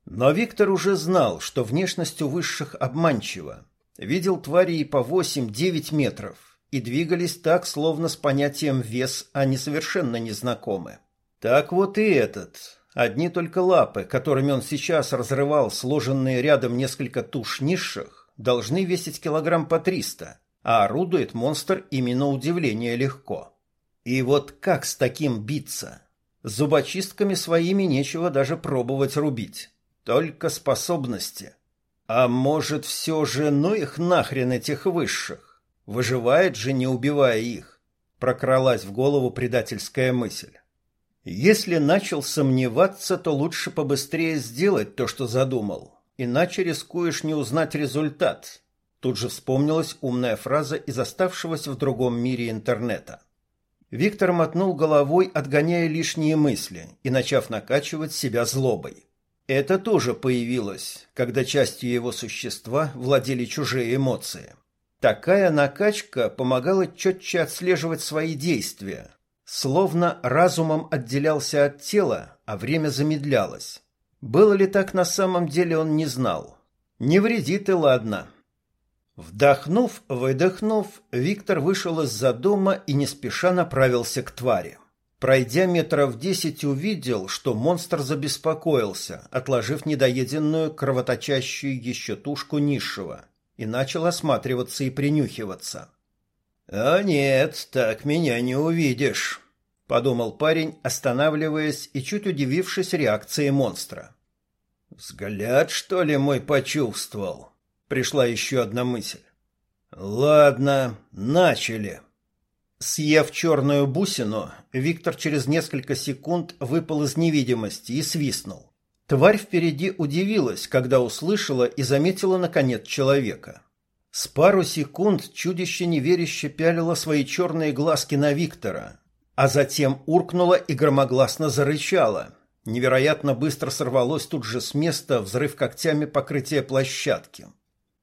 Но Виктор уже знал, что внешность у высших обманчива. Видел твари и по 8-9 метров, и двигались так, словно с понятием «вес» они совершенно незнакомы. Так вот и этот. Одни только лапы, которыми он сейчас разрывал сложенные рядом несколько туш низших, должны весить килограмм по 300, а орудует монстр именно удивление легко. И вот как с таким биться? Зубочистками своими нечего даже пробовать рубить. Только способности. А может, все же, ну их нахрен этих высших? Выживает же, не убивая их. Прокралась в голову предательская мысль. Если начал сомневаться, то лучше побыстрее сделать то, что задумал. Иначе рискуешь не узнать результат. Тут же вспомнилась умная фраза из оставшегося в другом мире интернета. Виктор мотнул головой, отгоняя лишние мысли и начав накачивать себя злобой. Это тоже появилось, когда частью его существа владели чужие эмоции. Такая накачка помогала четче отслеживать свои действия, словно разумом отделялся от тела, а время замедлялось. Было ли так на самом деле, он не знал. Не вредит и ладно. Вдохнув, выдохнув, Виктор вышел из-за дома и не спеша направился к твари. Пройдя метров десять, увидел, что монстр забеспокоился, отложив недоеденную кровоточащую еще тушку низшего, и начал осматриваться и принюхиваться. «А нет, так меня не увидишь», — подумал парень, останавливаясь и чуть удивившись реакции монстра. «Взгляд, что ли, мой почувствовал?» — пришла еще одна мысль. «Ладно, начали». Съев черную бусину, Виктор через несколько секунд выпал из невидимости и свистнул. Тварь впереди удивилась, когда услышала и заметила наконец человека. С пару секунд чудище неверяще пялило свои черные глазки на Виктора, а затем уркнуло и громогласно зарычало. Невероятно быстро сорвалось тут же с места взрыв когтями покрытия площадки.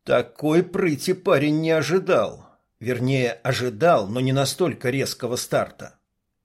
Такой прыти парень не ожидал. Вернее, ожидал, но не настолько резкого старта.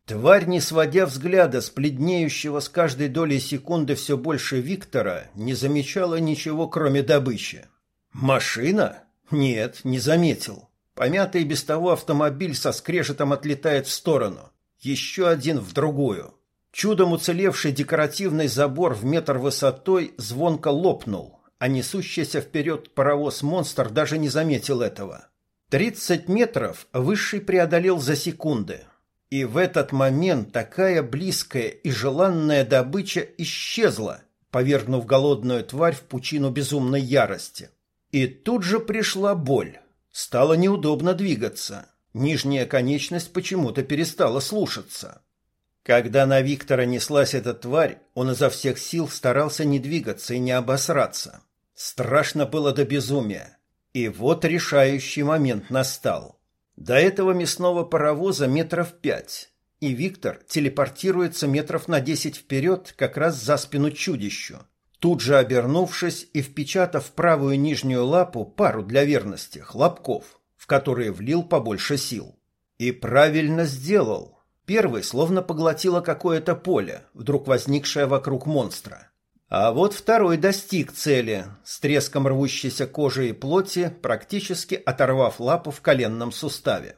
Тварь, не сводя взгляда с бледнеющего с каждой долей секунды все больше Виктора, не замечала ничего, кроме добычи. «Машина? Нет, не заметил. Помятый без того автомобиль со скрежетом отлетает в сторону. Еще один в другую. Чудом уцелевший декоративный забор в метр высотой звонко лопнул, а несущийся вперед паровоз-монстр даже не заметил этого. Тридцать метров Высший преодолел за секунды. И в этот момент такая близкая и желанная добыча исчезла, повергнув голодную тварь в пучину безумной ярости. И тут же пришла боль. Стало неудобно двигаться. Нижняя конечность почему-то перестала слушаться. Когда на Виктора неслась эта тварь, он изо всех сил старался не двигаться и не обосраться. Страшно было до безумия. И вот решающий момент настал. До этого мясного паровоза метров пять, и Виктор телепортируется метров на десять вперед как раз за спину чудищу, тут же обернувшись и впечатав правую нижнюю лапу пару для верности хлопков, в которые влил побольше сил. И правильно сделал. Первый словно поглотило какое-то поле, вдруг возникшее вокруг монстра. А вот второй достиг цели, с треском рвущейся кожи и плоти, практически оторвав лапу в коленном суставе.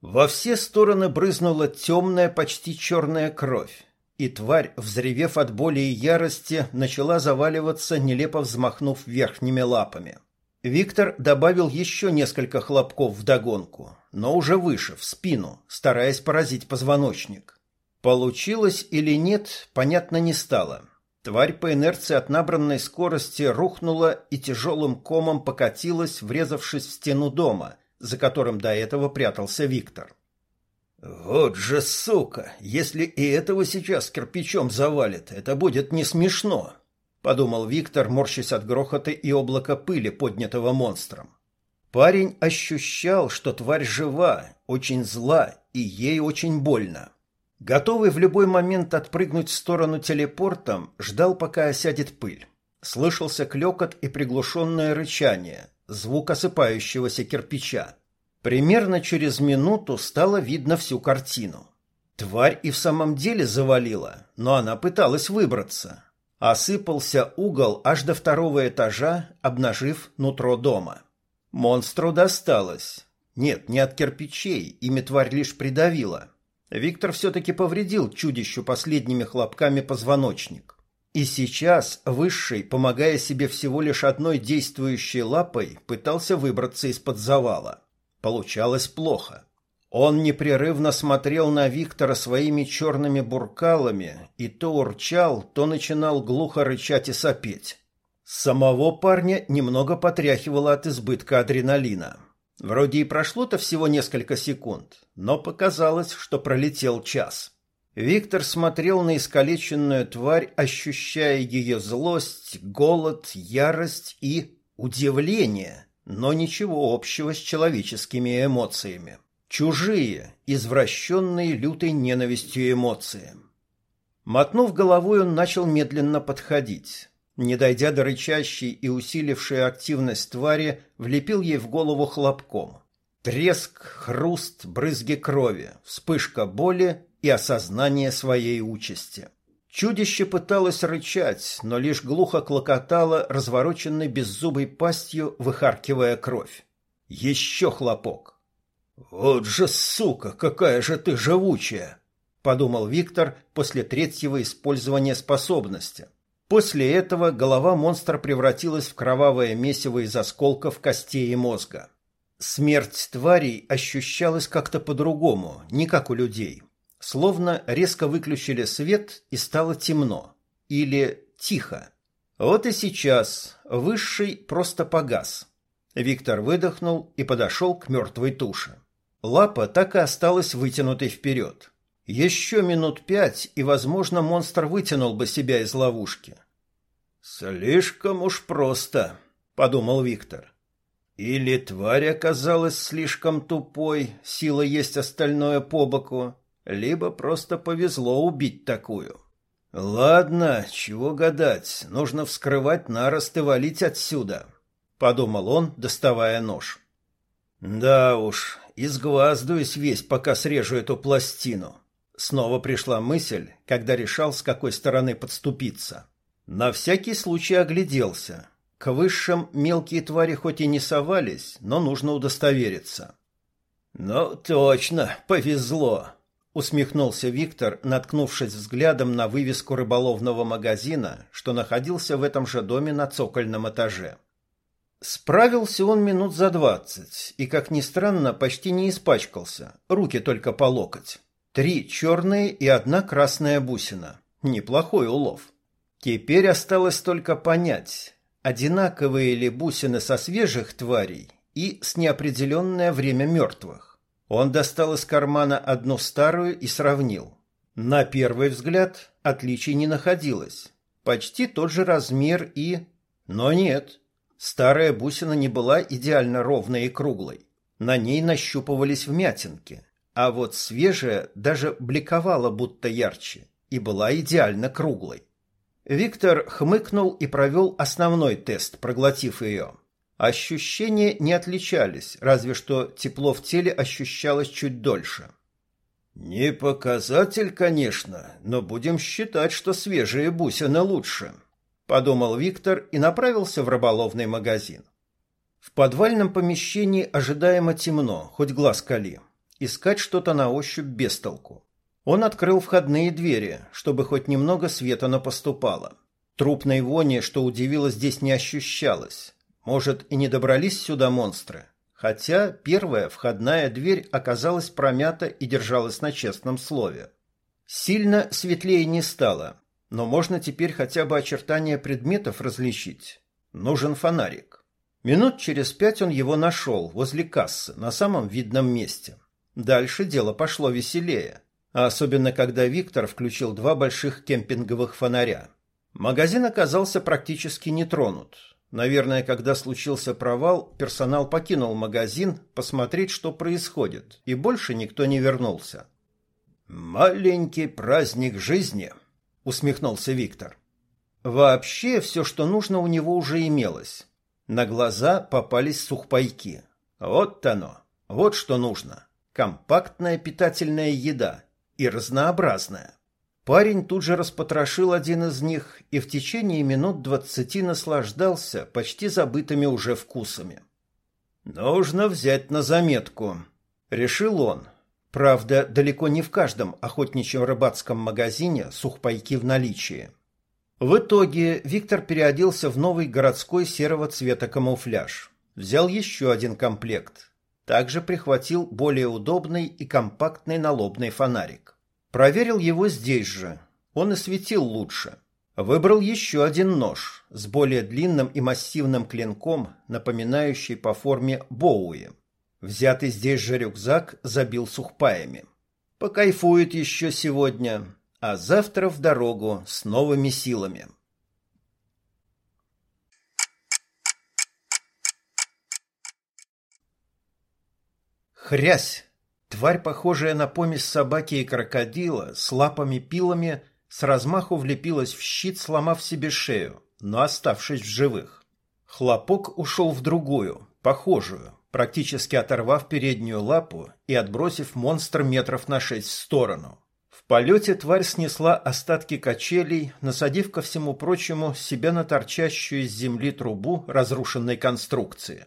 Во все стороны брызнула темная, почти черная кровь, и тварь, взревев от боли и ярости, начала заваливаться, нелепо взмахнув верхними лапами. Виктор добавил еще несколько хлопков в догонку, но уже выше, в спину, стараясь поразить позвоночник. Получилось или нет, понятно не стало. Тварь по инерции от набранной скорости рухнула и тяжелым комом покатилась, врезавшись в стену дома, за которым до этого прятался Виктор. «Вот же сука! Если и этого сейчас кирпичом завалит, это будет не смешно!» — подумал Виктор, морщась от грохота и облака пыли, поднятого монстром. Парень ощущал, что тварь жива, очень зла, и ей очень больно. Готовый в любой момент отпрыгнуть в сторону телепортом, ждал, пока осядет пыль. Слышался клекот и приглушенное рычание, звук осыпающегося кирпича. Примерно через минуту стало видно всю картину. Тварь и в самом деле завалила, но она пыталась выбраться. Осыпался угол аж до второго этажа, обнажив нутро дома. Монстру досталось. Нет, не от кирпичей, ими тварь лишь придавила. Виктор все-таки повредил чудищу последними хлопками позвоночник. И сейчас Высший, помогая себе всего лишь одной действующей лапой, пытался выбраться из-под завала. Получалось плохо. Он непрерывно смотрел на Виктора своими черными буркалами и то урчал, то начинал глухо рычать и сопеть. Самого парня немного потряхивало от избытка адреналина. Вроде и прошло-то всего несколько секунд, но показалось, что пролетел час. Виктор смотрел на искалеченную тварь, ощущая ее злость, голод, ярость и удивление, но ничего общего с человеческими эмоциями. Чужие, извращенные лютой ненавистью эмоции. Мотнув головой, он начал медленно подходить. Не дойдя до рычащей и усилившей активность твари, влепил ей в голову хлопком. Треск, хруст, брызги крови, вспышка боли и осознание своей участи. Чудище пыталось рычать, но лишь глухо клокотало, развороченной беззубой пастью, выхаркивая кровь. Еще хлопок. «Вот же сука, какая же ты живучая!» — подумал Виктор после третьего использования способности. После этого голова монстра превратилась в кровавое месиво из осколков костей и мозга. Смерть тварей ощущалась как-то по-другому, не как у людей. Словно резко выключили свет и стало темно. Или тихо. Вот и сейчас высший просто погас. Виктор выдохнул и подошел к мертвой туше. Лапа так и осталась вытянутой вперед. Еще минут пять, и, возможно, монстр вытянул бы себя из ловушки. «Слишком уж просто», — подумал Виктор. «Или тварь оказалась слишком тупой, сила есть остальное по боку, либо просто повезло убить такую». «Ладно, чего гадать, нужно вскрывать нарост и валить отсюда», — подумал он, доставая нож. «Да уж, изгваздуюсь весь, пока срежу эту пластину. Снова пришла мысль, когда решал, с какой стороны подступиться. На всякий случай огляделся. К высшим мелкие твари хоть и не совались, но нужно удостовериться. «Ну, точно, повезло!» — усмехнулся Виктор, наткнувшись взглядом на вывеску рыболовного магазина, что находился в этом же доме на цокольном этаже. Справился он минут за двадцать и, как ни странно, почти не испачкался, руки только по локоть. Три черные и одна красная бусина. Неплохой улов. Теперь осталось только понять, одинаковые ли бусины со свежих тварей и с неопределенное время мертвых. Он достал из кармана одну старую и сравнил. На первый взгляд отличий не находилось. Почти тот же размер и... Но нет, Старая бусина не была идеально ровной и круглой. На ней нащупывались вмятинки, а вот свежая даже бликовала будто ярче и была идеально круглой. Виктор хмыкнул и провел основной тест, проглотив ее. Ощущения не отличались, разве что тепло в теле ощущалось чуть дольше. «Не показатель, конечно, но будем считать, что свежие бусины лучше», подумал Виктор и направился в рыболовный магазин. В подвальном помещении ожидаемо темно, хоть глаз кали. Искать что-то на ощупь без толку. Он открыл входные двери, чтобы хоть немного света напоступало. Трупной вони, что удивило, здесь не ощущалось. Может, и не добрались сюда монстры, хотя первая входная дверь оказалась промята и держалась на честном слове. Сильно светлее не стало, но можно теперь хотя бы очертания предметов различить. Нужен фонарик. Минут через пять он его нашел возле кассы, на самом видном месте. Дальше дело пошло веселее, особенно когда Виктор включил два больших кемпинговых фонаря. Магазин оказался практически не тронут. Наверное, когда случился провал, персонал покинул магазин посмотреть, что происходит, и больше никто не вернулся. «Маленький праздник жизни», — усмехнулся Виктор. Вообще все, что нужно, у него уже имелось. На глаза попались сухпайки. Вот оно, вот что нужно. Компактная питательная еда и разнообразная. Парень тут же распотрошил один из них и в течение минут двадцати наслаждался почти забытыми уже вкусами. «Нужно взять на заметку», — решил он. Правда, далеко не в каждом охотничьем рыбацком магазине сухпайки в наличии. В итоге Виктор переоделся в новый городской серого цвета камуфляж. Взял еще один комплект. Также прихватил более удобный и компактный налобный фонарик. Проверил его здесь же. Он и светил лучше. Выбрал еще один нож с более длинным и массивным клинком, напоминающий по форме боуи. Взятый здесь же рюкзак забил сухпаями. Покайфует еще сегодня, а завтра в дорогу с новыми силами. Хрясь! Тварь, похожая на помесь собаки и крокодила, с лапами-пилами, с размаху влепилась в щит, сломав себе шею, но оставшись в живых. Хлопок ушел в другую, похожую, практически оторвав переднюю лапу и отбросив монстр метров на шесть в сторону полете тварь снесла остатки качелей, насадив ко всему прочему себя на торчащую из земли трубу разрушенной конструкции.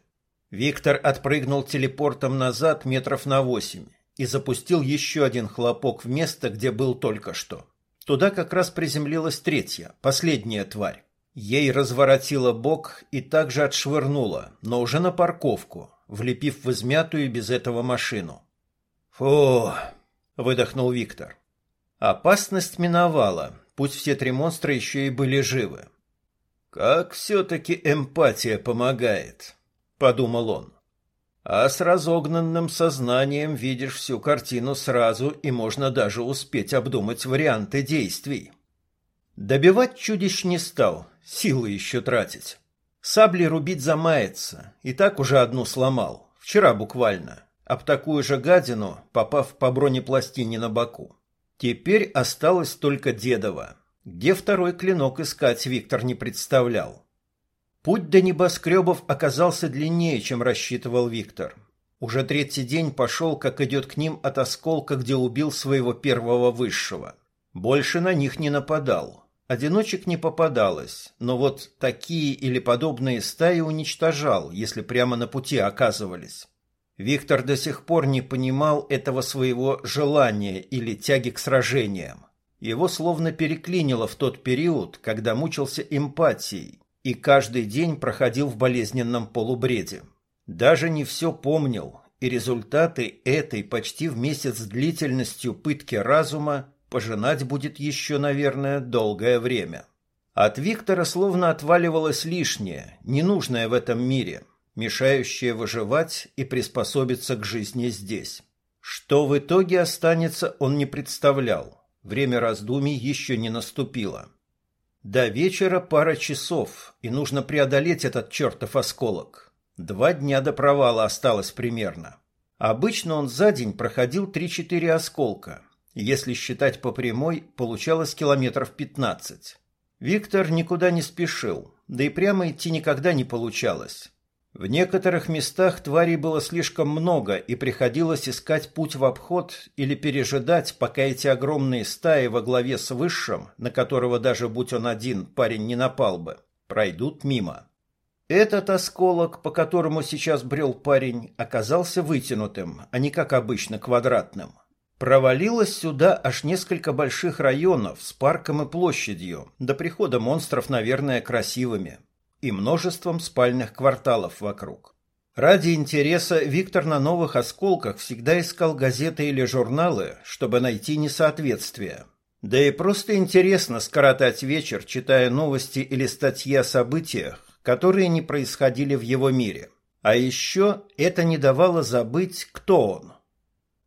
Виктор отпрыгнул телепортом назад метров на восемь и запустил еще один хлопок в место, где был только что. Туда как раз приземлилась третья, последняя тварь. Ей разворотило бок и также отшвырнуло, но уже на парковку, влепив в измятую без этого машину. «Фу!» — выдохнул Виктор. Опасность миновала, пусть все три монстра еще и были живы. «Как все-таки эмпатия помогает», — подумал он. «А с разогнанным сознанием видишь всю картину сразу, и можно даже успеть обдумать варианты действий». Добивать чудищ не стал, силы еще тратить. Сабли рубить замается, и так уже одну сломал, вчера буквально, об такую же гадину, попав по бронепластине на боку. Теперь осталось только Дедово. Где второй клинок искать Виктор не представлял. Путь до небоскребов оказался длиннее, чем рассчитывал Виктор. Уже третий день пошел, как идет к ним от осколка, где убил своего первого высшего. Больше на них не нападал. Одиночек не попадалось, но вот такие или подобные стаи уничтожал, если прямо на пути оказывались. Виктор до сих пор не понимал этого своего желания или тяги к сражениям. Его словно переклинило в тот период, когда мучился эмпатией и каждый день проходил в болезненном полубреде. Даже не все помнил, и результаты этой почти в месяц длительностью пытки разума пожинать будет еще, наверное, долгое время. От Виктора словно отваливалось лишнее, ненужное в этом мире – мешающее выживать и приспособиться к жизни здесь. Что в итоге останется, он не представлял. Время раздумий еще не наступило. До вечера пара часов, и нужно преодолеть этот чертов осколок. Два дня до провала осталось примерно. Обычно он за день проходил 3-4 осколка. Если считать по прямой, получалось километров 15. Виктор никуда не спешил, да и прямо идти никогда не получалось. В некоторых местах тварей было слишком много, и приходилось искать путь в обход или пережидать, пока эти огромные стаи во главе с Высшим, на которого даже будь он один, парень не напал бы, пройдут мимо. Этот осколок, по которому сейчас брел парень, оказался вытянутым, а не как обычно квадратным. Провалилось сюда аж несколько больших районов с парком и площадью, до прихода монстров, наверное, красивыми. И множеством спальных кварталов вокруг. Ради интереса Виктор на новых осколках всегда искал газеты или журналы, чтобы найти несоответствия. Да и просто интересно скоротать вечер, читая новости или статьи о событиях, которые не происходили в его мире. А еще это не давало забыть, кто он.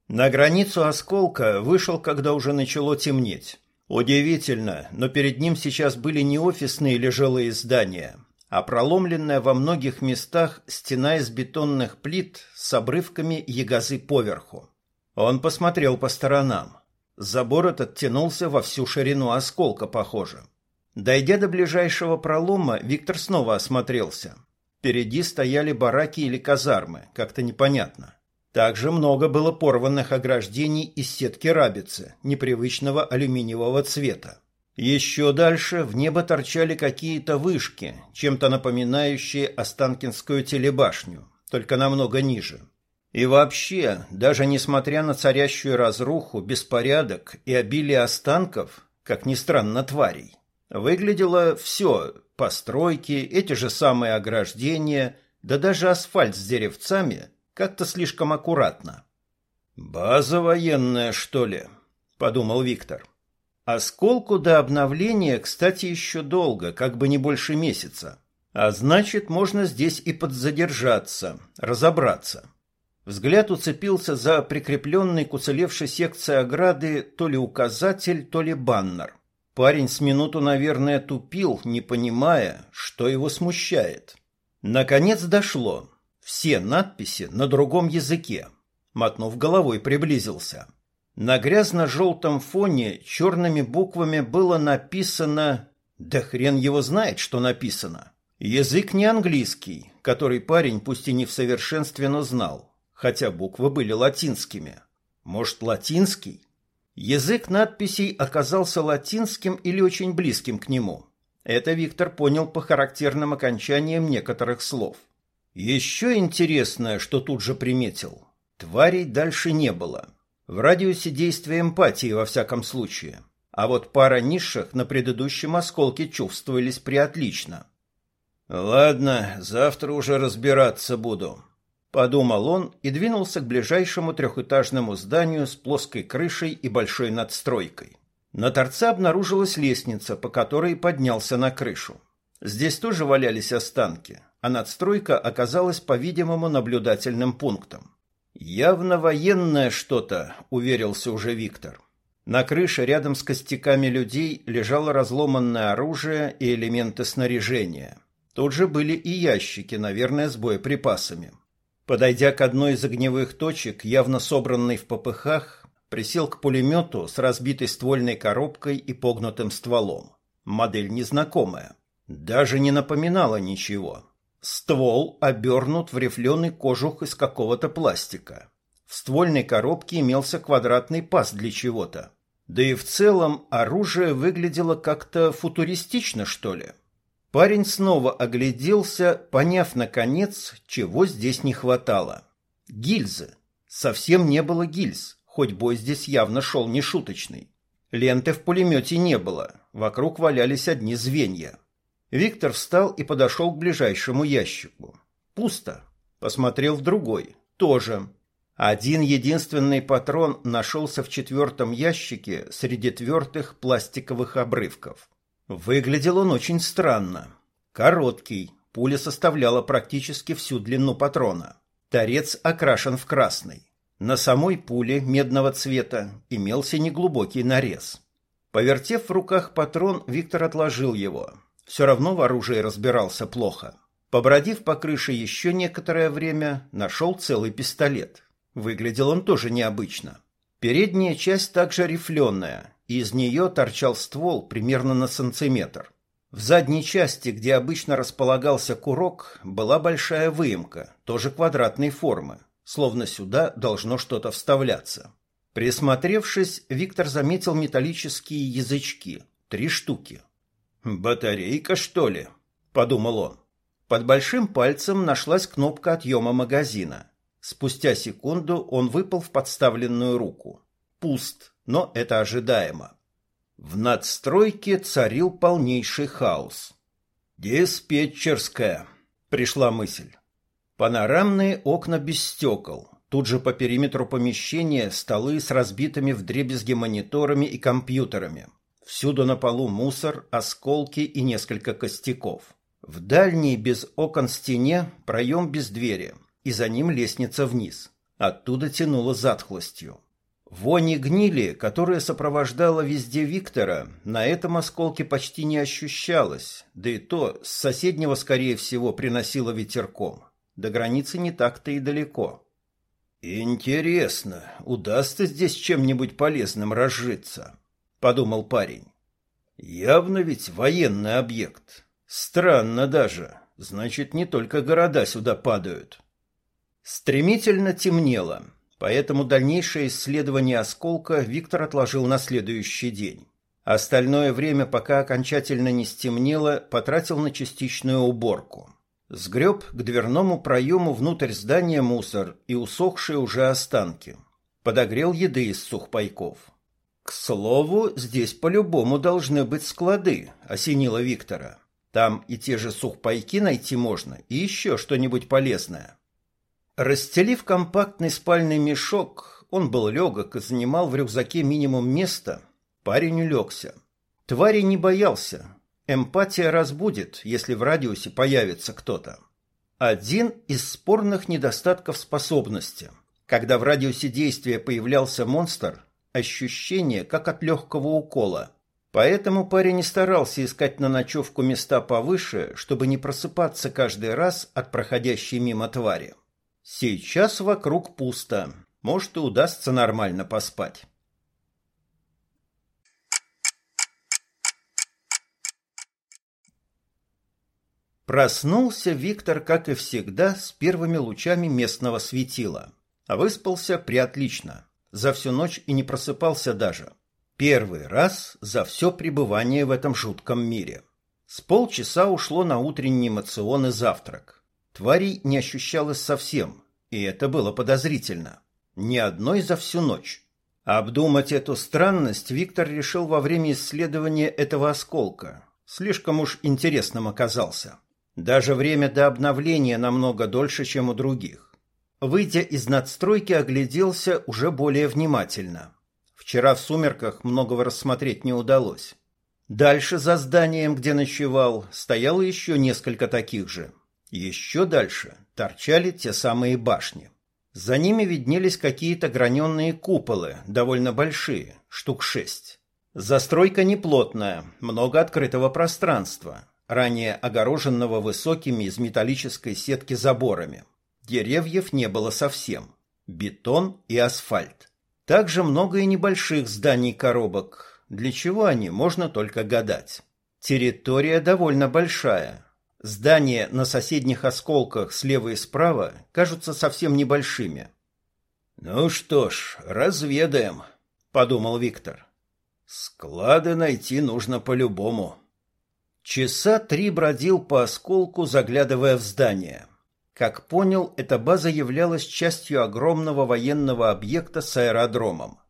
На границу осколка вышел, когда уже начало темнеть. Удивительно, но перед ним сейчас были не офисные или жилые здания, а проломленная во многих местах стена из бетонных плит с обрывками ягозы поверху. Он посмотрел по сторонам. Забор этот тянулся во всю ширину осколка, похоже. Дойдя до ближайшего пролома, Виктор снова осмотрелся. Впереди стояли бараки или казармы, как-то непонятно. Также много было порванных ограждений из сетки рабицы, непривычного алюминиевого цвета. Еще дальше в небо торчали какие-то вышки, чем-то напоминающие Останкинскую телебашню, только намного ниже. И вообще, даже несмотря на царящую разруху, беспорядок и обилие останков, как ни странно, тварей, выглядело все – постройки, эти же самые ограждения, да даже асфальт с деревцами – как-то слишком аккуратно. «База военная, что ли?» – подумал Виктор. Осколку до обновления, кстати, еще долго, как бы не больше месяца. А значит, можно здесь и подзадержаться, разобраться. Взгляд уцепился за прикрепленный к уцелевшей секции ограды то ли указатель, то ли баннер. Парень с минуту, наверное, тупил, не понимая, что его смущает. Наконец дошло. Все надписи на другом языке. Мотнув головой, приблизился. На грязно-желтом фоне черными буквами было написано... Да хрен его знает, что написано. Язык не английский, который парень пусть и не в совершенстве, но знал хотя буквы были латинскими. Может, латинский? Язык надписей оказался латинским или очень близким к нему. Это Виктор понял по характерным окончаниям некоторых слов. Еще интересное, что тут же приметил. Тварей дальше не было. В радиусе действия эмпатии во всяком случае. А вот пара низших на предыдущем осколке чувствовались приотлично. «Ладно, завтра уже разбираться буду», Подумал он и двинулся к ближайшему трехэтажному зданию с плоской крышей и большой надстройкой. На торце обнаружилась лестница, по которой поднялся на крышу. Здесь тоже валялись останки, а надстройка оказалась, по-видимому, наблюдательным пунктом. «Явно военное что-то», — уверился уже Виктор. На крыше рядом с костяками людей лежало разломанное оружие и элементы снаряжения. Тут же были и ящики, наверное, с боеприпасами. Подойдя к одной из огневых точек, явно собранной в попыхах, присел к пулемету с разбитой ствольной коробкой и погнутым стволом. Модель незнакомая. Даже не напоминала ничего. Ствол обернут в рифленый кожух из какого-то пластика. В ствольной коробке имелся квадратный паз для чего-то. Да и в целом оружие выглядело как-то футуристично, что ли. Парень снова огляделся, поняв, наконец, чего здесь не хватало. Гильзы. Совсем не было гильз, хоть бой здесь явно шел нешуточный. Ленты в пулемете не было, вокруг валялись одни звенья. Виктор встал и подошел к ближайшему ящику. Пусто. Посмотрел в другой. Тоже. Один единственный патрон нашелся в четвертом ящике среди твердых пластиковых обрывков. Выглядел он очень странно. Короткий, пуля составляла практически всю длину патрона. Торец окрашен в красный. На самой пуле медного цвета имелся неглубокий нарез. Повертев в руках патрон, Виктор отложил его. Все равно в оружии разбирался плохо. Побродив по крыше еще некоторое время, нашел целый пистолет. Выглядел он тоже необычно. Передняя часть также рифленая, и из нее торчал ствол примерно на сантиметр. В задней части, где обычно располагался курок, была большая выемка, тоже квадратной формы, словно сюда должно что-то вставляться. Присмотревшись, Виктор заметил металлические язычки, три штуки. «Батарейка, что ли?» – подумал он. Под большим пальцем нашлась кнопка отъема магазина. Спустя секунду он выпал в подставленную руку. Пуст но это ожидаемо. В надстройке царил полнейший хаос. «Диспетчерская», — пришла мысль. Панорамные окна без стекол. Тут же по периметру помещения столы с разбитыми вдребезги мониторами и компьютерами. Всюду на полу мусор, осколки и несколько костяков. В дальней без окон стене проем без двери, и за ним лестница вниз. Оттуда тянуло затхлостью. Вони гнили, которая сопровождала везде Виктора, на этом осколке почти не ощущалось, да и то с соседнего, скорее всего, приносило ветерком. До границы не так-то и далеко. «Интересно, удастся здесь чем-нибудь полезным разжиться?» — подумал парень. «Явно ведь военный объект. Странно даже. Значит, не только города сюда падают». Стремительно темнело. Поэтому дальнейшее исследование осколка Виктор отложил на следующий день. Остальное время, пока окончательно не стемнело, потратил на частичную уборку. Сгреб к дверному проему внутрь здания мусор и усохшие уже останки. Подогрел еды из сухпайков. «К слову, здесь по-любому должны быть склады», — осенило Виктора. «Там и те же сухпайки найти можно, и еще что-нибудь полезное». Расстелив компактный спальный мешок, он был легок и занимал в рюкзаке минимум места, парень улегся. Твари не боялся. Эмпатия разбудит, если в радиусе появится кто-то. Один из спорных недостатков способности. Когда в радиусе действия появлялся монстр, ощущение как от легкого укола. Поэтому парень не старался искать на ночевку места повыше, чтобы не просыпаться каждый раз от проходящей мимо твари. Сейчас вокруг пусто. Может, и удастся нормально поспать. Проснулся Виктор, как и всегда, с первыми лучами местного светила. А выспался приотлично. За всю ночь и не просыпался даже. Первый раз за все пребывание в этом жутком мире. С полчаса ушло на утренний эмоционный завтрак. Тварей не ощущалось совсем, и это было подозрительно. Ни одной за всю ночь. Обдумать эту странность Виктор решил во время исследования этого осколка. Слишком уж интересным оказался. Даже время до обновления намного дольше, чем у других. Выйдя из надстройки, огляделся уже более внимательно. Вчера в сумерках многого рассмотреть не удалось. Дальше за зданием, где ночевал, стояло еще несколько таких же – еще дальше торчали те самые башни. За ними виднелись какие-то граненные куполы, довольно большие, штук шесть. Застройка неплотная, много открытого пространства, ранее огороженного высокими из металлической сетки заборами. Деревьев не было совсем. Бетон и асфальт. Также много и небольших зданий-коробок. Для чего они, можно только гадать. Территория довольно большая, Здания на соседних осколках слева и справа кажутся совсем небольшими. «Ну что ж, разведаем», — подумал Виктор. «Склады найти нужно по-любому». Часа три бродил по осколку, заглядывая в здание. Как понял, эта база являлась частью огромного военного объекта с аэродромом.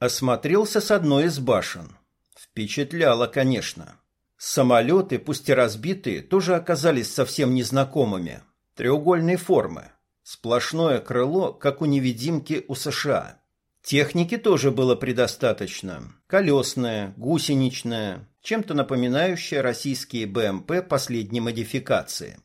Осмотрелся с одной из башен. Впечатляло, конечно. Самолеты, пусть и разбитые, тоже оказались совсем незнакомыми. Треугольной формы. Сплошное крыло, как у невидимки у США. Техники тоже было предостаточно. Колесное, гусеничное, чем-то напоминающее российские БМП последней модификации.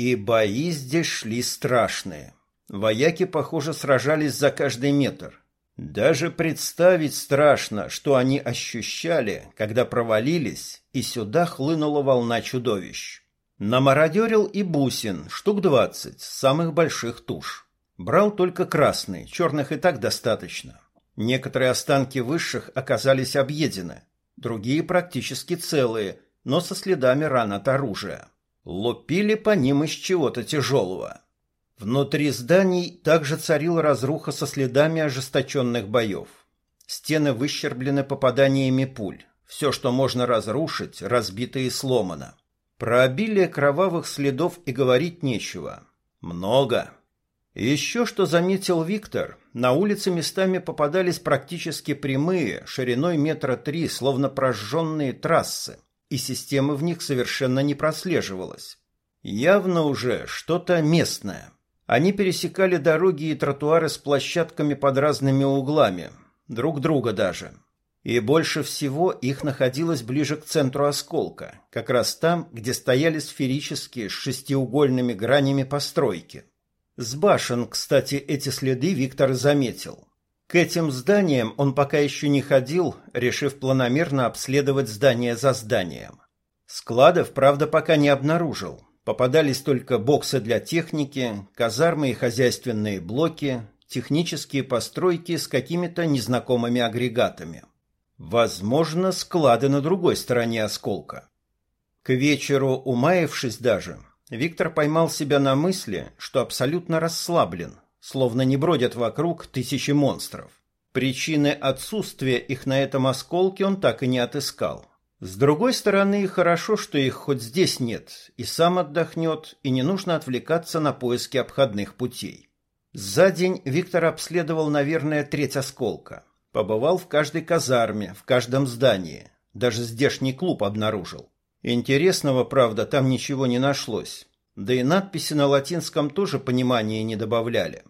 И бои здесь шли страшные. Вояки, похоже, сражались за каждый метр. Даже представить страшно, что они ощущали, когда провалились, и сюда хлынула волна чудовищ. Намародерил и бусин, штук двадцать, самых больших туш. Брал только красный, черных и так достаточно. Некоторые останки высших оказались объедены, другие практически целые, но со следами ран от оружия. Лупили по ним из чего-то тяжелого. Внутри зданий также царила разруха со следами ожесточенных боев. Стены выщерблены попаданиями пуль. Все, что можно разрушить, разбито и сломано. Про обилие кровавых следов и говорить нечего. Много. Еще что заметил Виктор, на улице местами попадались практически прямые, шириной метра три, словно прожженные трассы. И системы в них совершенно не прослеживалось. Явно уже что-то местное. Они пересекали дороги и тротуары с площадками под разными углами, друг друга даже. И больше всего их находилось ближе к центру осколка, как раз там, где стояли сферические с шестиугольными гранями постройки. С башен, кстати, эти следы Виктор заметил. К этим зданиям он пока еще не ходил, решив планомерно обследовать здание за зданием. Складов, правда, пока не обнаружил. Попадались только боксы для техники, казармы и хозяйственные блоки, технические постройки с какими-то незнакомыми агрегатами. Возможно, склады на другой стороне осколка. К вечеру, умаявшись даже, Виктор поймал себя на мысли, что абсолютно расслаблен, словно не бродят вокруг тысячи монстров. Причины отсутствия их на этом осколке он так и не отыскал. С другой стороны, хорошо, что их хоть здесь нет, и сам отдохнет, и не нужно отвлекаться на поиски обходных путей. За день Виктор обследовал, наверное, треть осколка. Побывал в каждой казарме, в каждом здании. Даже здешний клуб обнаружил. Интересного, правда, там ничего не нашлось. Да и надписи на латинском тоже понимания не добавляли.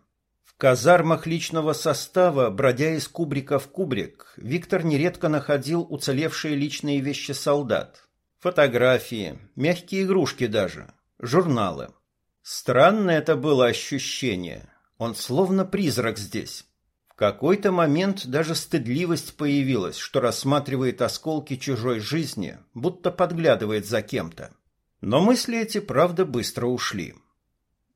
В казармах личного состава, бродя из кубрика в кубрик, Виктор нередко находил уцелевшие личные вещи солдат. Фотографии, мягкие игрушки даже, журналы. Странное это было ощущение. Он словно призрак здесь какой-то момент даже стыдливость появилась, что рассматривает осколки чужой жизни, будто подглядывает за кем-то. Но мысли эти, правда, быстро ушли.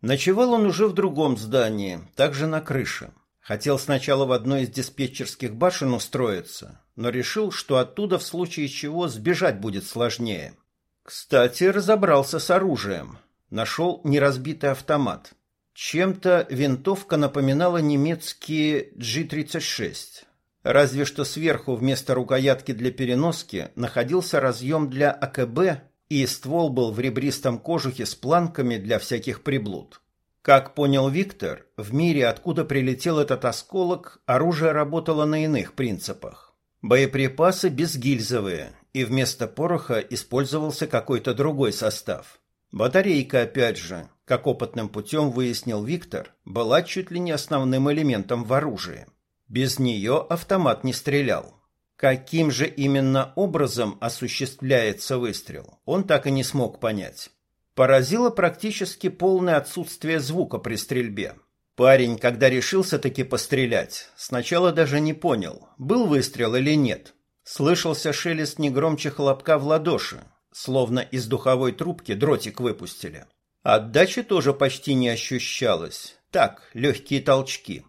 Ночевал он уже в другом здании, также на крыше. Хотел сначала в одной из диспетчерских башен устроиться, но решил, что оттуда в случае чего сбежать будет сложнее. Кстати, разобрался с оружием. Нашел неразбитый автомат. Чем-то винтовка напоминала немецкие G-36. Разве что сверху вместо рукоятки для переноски находился разъем для АКБ, и ствол был в ребристом кожухе с планками для всяких приблуд. Как понял Виктор, в мире, откуда прилетел этот осколок, оружие работало на иных принципах. Боеприпасы безгильзовые, и вместо пороха использовался какой-то другой состав. Батарейка, опять же, как опытным путем выяснил Виктор, была чуть ли не основным элементом в оружии. Без нее автомат не стрелял. Каким же именно образом осуществляется выстрел, он так и не смог понять. Поразило практически полное отсутствие звука при стрельбе. Парень, когда решился таки пострелять, сначала даже не понял, был выстрел или нет. Слышался шелест негромче хлопка в ладоши, словно из духовой трубки дротик выпустили. Отдачи тоже почти не ощущалось. Так, легкие толчки.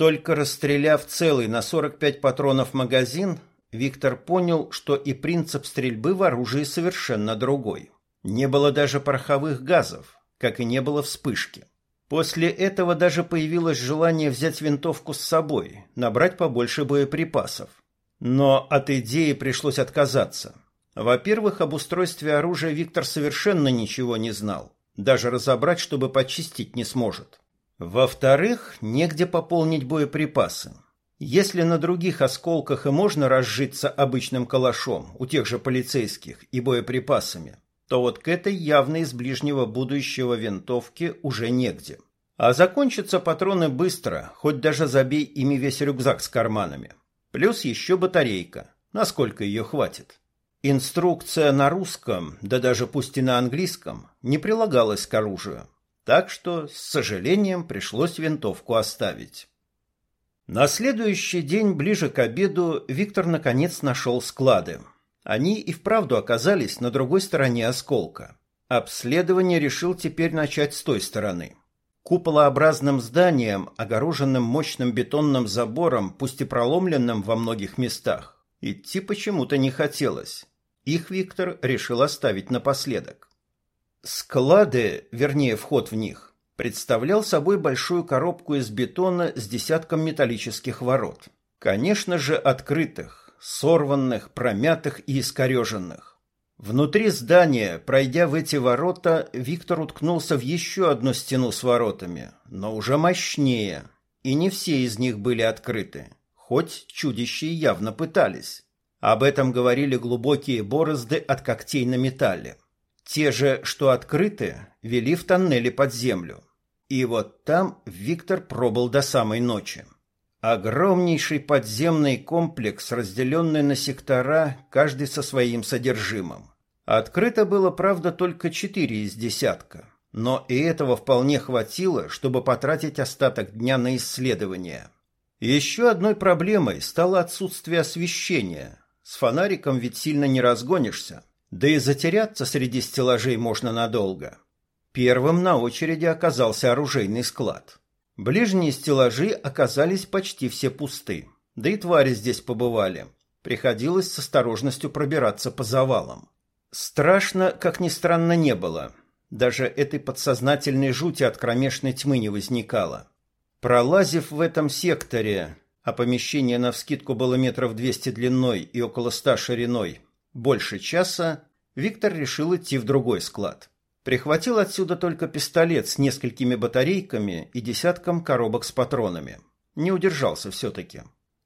Только расстреляв целый на 45 патронов магазин, Виктор понял, что и принцип стрельбы в оружии совершенно другой. Не было даже пороховых газов, как и не было вспышки. После этого даже появилось желание взять винтовку с собой, набрать побольше боеприпасов. Но от идеи пришлось отказаться. Во-первых, об устройстве оружия Виктор совершенно ничего не знал. Даже разобрать, чтобы почистить, не сможет. Во-вторых, негде пополнить боеприпасы. Если на других осколках и можно разжиться обычным калашом у тех же полицейских и боеприпасами, то вот к этой явно из ближнего будущего винтовки уже негде. А закончатся патроны быстро, хоть даже забей ими весь рюкзак с карманами. Плюс еще батарейка. Насколько ее хватит? Инструкция на русском, да даже пусть и на английском, не прилагалась к оружию, так что, с сожалением, пришлось винтовку оставить. На следующий день, ближе к обеду, Виктор наконец нашел склады. Они и вправду оказались на другой стороне осколка. Обследование решил теперь начать с той стороны. Куполообразным зданием, огороженным мощным бетонным забором, пусть и проломленным во многих местах, идти почему-то не хотелось. Их Виктор решил оставить напоследок. Склады, вернее вход в них, представлял собой большую коробку из бетона с десятком металлических ворот. Конечно же, открытых, сорванных, промятых и искореженных. Внутри здания, пройдя в эти ворота, Виктор уткнулся в еще одну стену с воротами, но уже мощнее, и не все из них были открыты, хоть чудища явно пытались. Об этом говорили глубокие борозды от когтей на металле. Те же, что открыты, вели в тоннеле под землю. И вот там Виктор пробыл до самой ночи. Огромнейший подземный комплекс, разделенный на сектора, каждый со своим содержимым. Открыто было, правда, только четыре из десятка, но и этого вполне хватило, чтобы потратить остаток дня на исследование. Еще одной проблемой стало отсутствие освещения. С фонариком ведь сильно не разгонишься, да и затеряться среди стеллажей можно надолго. Первым на очереди оказался оружейный склад. Ближние стеллажи оказались почти все пусты, да и твари здесь побывали. Приходилось с осторожностью пробираться по завалам. Страшно, как ни странно, не было. Даже этой подсознательной жути от кромешной тьмы не возникало. Пролазив в этом секторе, а помещение навскидку было метров двести длиной и около ста шириной, больше часа, Виктор решил идти в другой склад. Прихватил отсюда только пистолет с несколькими батарейками и десятком коробок с патронами. Не удержался все-таки.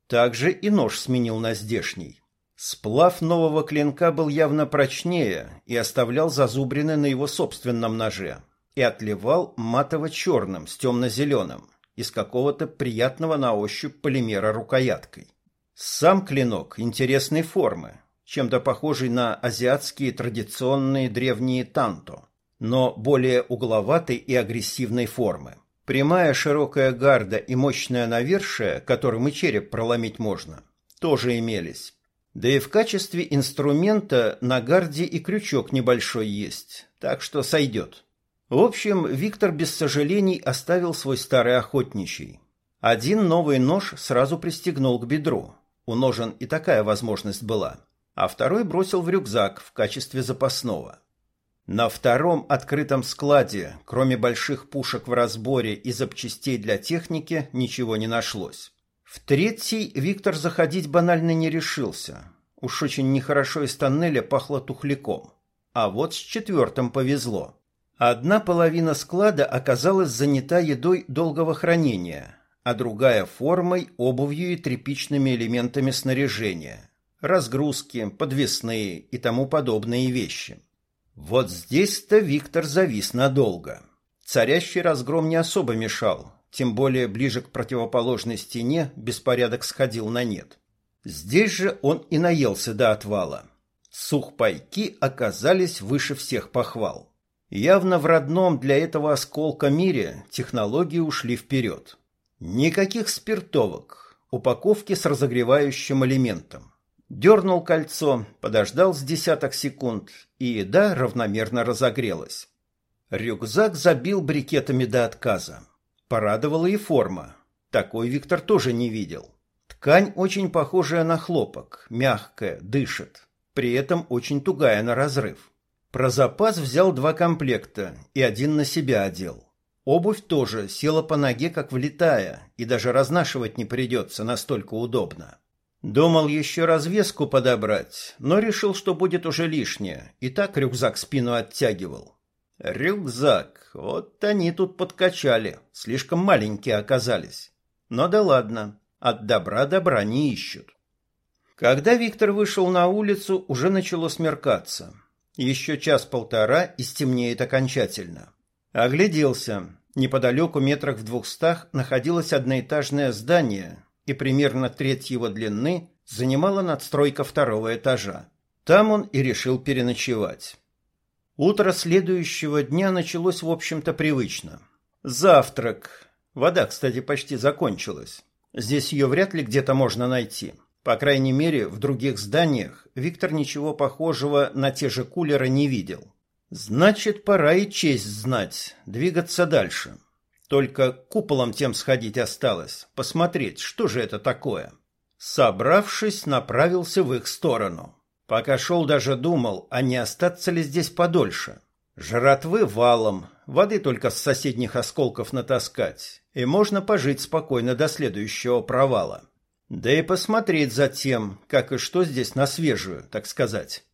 Также и нож сменил на здешний. Сплав нового клинка был явно прочнее и оставлял зазубрины на его собственном ноже и отливал матово-черным с темно-зеленым из какого-то приятного на ощупь полимера рукояткой. Сам клинок интересной формы, чем-то похожий на азиатские традиционные древние танто, но более угловатой и агрессивной формы. Прямая широкая гарда и мощное навершие, которым и череп проломить можно, тоже имелись. Да и в качестве инструмента на гарде и крючок небольшой есть, так что сойдет. В общем, Виктор без сожалений оставил свой старый охотничий. Один новый нож сразу пристегнул к бедру. У ножен и такая возможность была. А второй бросил в рюкзак в качестве запасного. На втором открытом складе, кроме больших пушек в разборе и запчастей для техники, ничего не нашлось. В третий Виктор заходить банально не решился. Уж очень нехорошо из тоннеля пахло тухляком. А вот с четвертым повезло. Одна половина склада оказалась занята едой долгого хранения, а другая – формой, обувью и тряпичными элементами снаряжения, разгрузки, подвесные и тому подобные вещи. Вот здесь-то Виктор завис надолго. Царящий разгром не особо мешал, тем более ближе к противоположной стене беспорядок сходил на нет. Здесь же он и наелся до отвала. Сухпайки оказались выше всех похвал. Явно в родном для этого осколка мире технологии ушли вперед. Никаких спиртовок, упаковки с разогревающим элементом. Дернул кольцо, подождал с десяток секунд, и еда равномерно разогрелась. Рюкзак забил брикетами до отказа. Порадовала и форма. Такой Виктор тоже не видел. Ткань очень похожая на хлопок, мягкая, дышит. При этом очень тугая на разрыв. Про запас взял два комплекта и один на себя одел. Обувь тоже села по ноге как влитая, и даже разнашивать не придется, настолько удобно. Думал еще развеску подобрать, но решил, что будет уже лишнее, и так рюкзак спину оттягивал. Рюкзак. Вот они тут подкачали. Слишком маленькие оказались. Но да ладно. От добра добра не ищут. Когда Виктор вышел на улицу, уже начало смеркаться. Еще час-полтора и стемнеет окончательно. Огляделся. Неподалеку, метрах в двухстах, находилось одноэтажное здание, и примерно треть его длины занимала надстройка второго этажа. Там он и решил переночевать. Утро следующего дня началось, в общем-то, привычно. Завтрак. Вода, кстати, почти закончилась. Здесь ее вряд ли где-то можно найти. По крайней мере, в других зданиях Виктор ничего похожего на те же кулеры не видел. Значит, пора и честь знать, двигаться дальше. Только куполом тем сходить осталось, посмотреть, что же это такое. Собравшись, направился в их сторону. Пока шел, даже думал, а не остаться ли здесь подольше. Жратвы валом, воды только с соседних осколков натаскать, и можно пожить спокойно до следующего провала. Да и посмотреть за тем, как и что здесь на свежую, так сказать.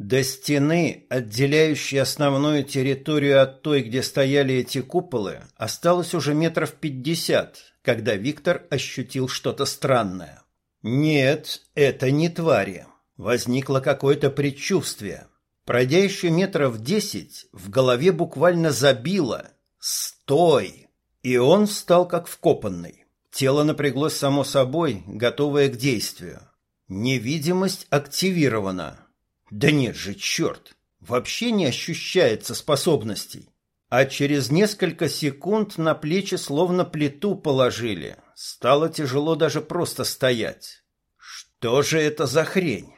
До стены, отделяющей основную территорию от той, где стояли эти куполы, осталось уже метров пятьдесят, когда Виктор ощутил что-то странное. Нет, это не твари. Возникло какое-то предчувствие. Пройдя еще метров десять, в голове буквально забило «Стой!» И он встал как вкопанный. Тело напряглось само собой, готовое к действию. Невидимость активирована. Да нет же, черт! Вообще не ощущается способностей. А через несколько секунд на плечи словно плиту положили. Стало тяжело даже просто стоять. Что же это за хрень?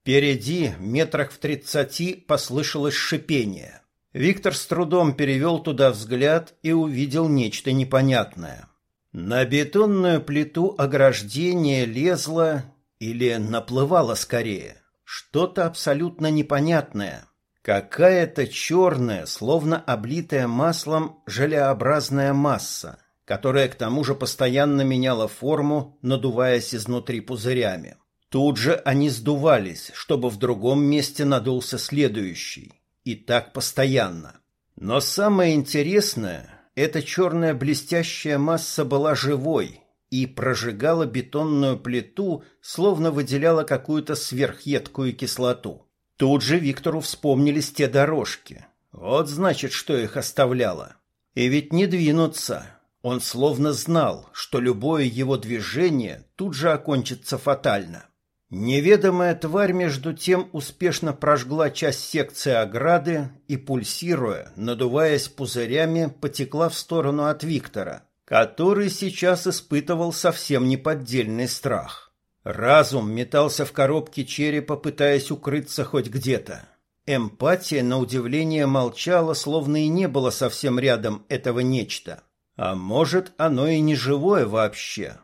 Впереди, метрах в тридцати, послышалось шипение. Виктор с трудом перевел туда взгляд и увидел нечто непонятное. На бетонную плиту ограждения лезло или наплывало скорее что-то абсолютно непонятное. Какая-то черная, словно облитая маслом, желеобразная масса, которая к тому же постоянно меняла форму, надуваясь изнутри пузырями. Тут же они сдувались, чтобы в другом месте надулся следующий. И так постоянно. Но самое интересное, эта черная блестящая масса была живой и прожигала бетонную плиту, словно выделяла какую-то сверхъедкую кислоту. Тут же Виктору вспомнились те дорожки. Вот значит, что их оставляло. И ведь не двинуться. Он словно знал, что любое его движение тут же окончится фатально. Неведомая тварь между тем успешно прожгла часть секции ограды и, пульсируя, надуваясь пузырями, потекла в сторону от Виктора, который сейчас испытывал совсем неподдельный страх. Разум метался в коробке черепа, пытаясь укрыться хоть где-то. Эмпатия, на удивление, молчала, словно и не было совсем рядом этого нечто. А может, оно и не живое вообще.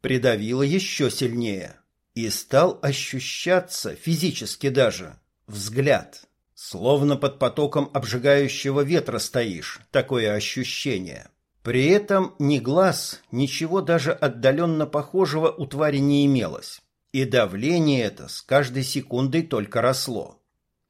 Придавило еще сильнее — и стал ощущаться физически даже взгляд. Словно под потоком обжигающего ветра стоишь, такое ощущение. При этом ни глаз, ничего даже отдаленно похожего у твари не имелось. И давление это с каждой секундой только росло.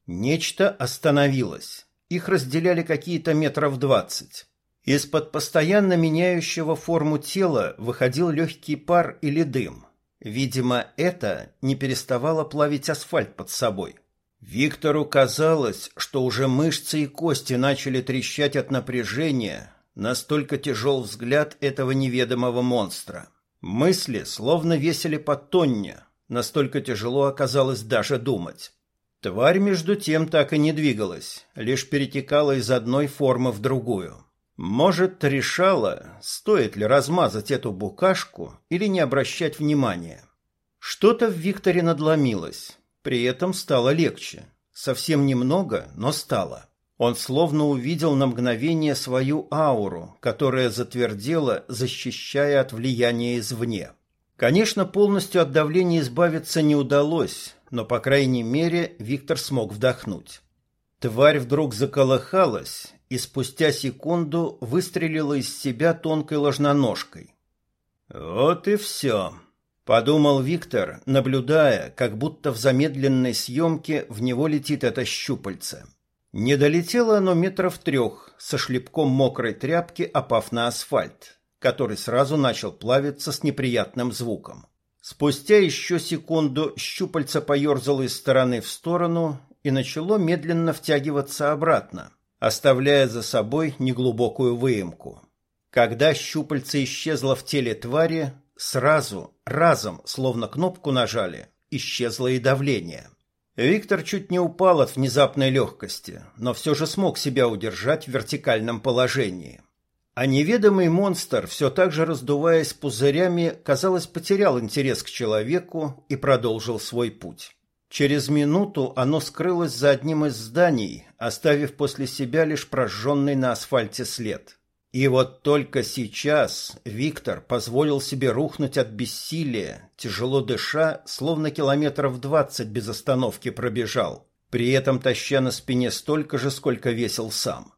Нечто остановилось. Их разделяли какие-то метров двадцать. Из-под постоянно меняющего форму тела выходил легкий пар или дым. Видимо, это не переставало плавить асфальт под собой. Виктору казалось, что уже мышцы и кости начали трещать от напряжения, настолько тяжел взгляд этого неведомого монстра. Мысли словно весили по тонне, настолько тяжело оказалось даже думать. Тварь между тем так и не двигалась, лишь перетекала из одной формы в другую. Может, решала, стоит ли размазать эту букашку или не обращать внимания. Что-то в Викторе надломилось, при этом стало легче. Совсем немного, но стало. Он словно увидел на мгновение свою ауру, которая затвердела, защищая от влияния извне. Конечно, полностью от давления избавиться не удалось, но, по крайней мере, Виктор смог вдохнуть. Тварь вдруг заколыхалась и спустя секунду выстрелила из себя тонкой ложноножкой. «Вот и все», — подумал Виктор, наблюдая, как будто в замедленной съемке в него летит это щупальце. Не долетело оно метров трех, со шлепком мокрой тряпки опав на асфальт, который сразу начал плавиться с неприятным звуком. Спустя еще секунду щупальце поерзало из стороны в сторону и начало медленно втягиваться обратно, оставляя за собой неглубокую выемку. Когда щупальце исчезло в теле твари, сразу, разом, словно кнопку нажали, исчезло и давление. Виктор чуть не упал от внезапной легкости, но все же смог себя удержать в вертикальном положении. А неведомый монстр, все так же раздуваясь пузырями, казалось, потерял интерес к человеку и продолжил свой путь. Через минуту оно скрылось за одним из зданий, оставив после себя лишь прожженный на асфальте след. И вот только сейчас Виктор позволил себе рухнуть от бессилия, тяжело дыша, словно километров двадцать без остановки пробежал, при этом таща на спине столько же, сколько весил сам.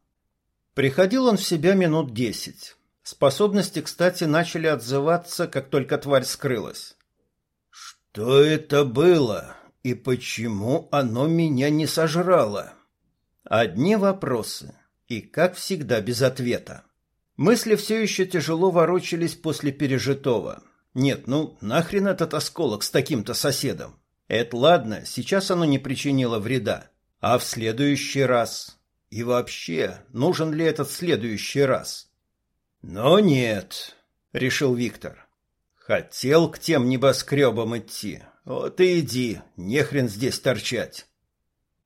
Приходил он в себя минут десять. Способности, кстати, начали отзываться, как только тварь скрылась. «Что это было?» И почему оно меня не сожрало? Одни вопросы, и, как всегда, без ответа. Мысли все еще тяжело ворочались после пережитого. Нет, ну нахрен этот осколок с таким-то соседом? Это ладно, сейчас оно не причинило вреда. А в следующий раз? И вообще, нужен ли этот следующий раз? Но нет, решил Виктор. Хотел к тем небоскребам идти. Вот и иди, нехрен здесь торчать.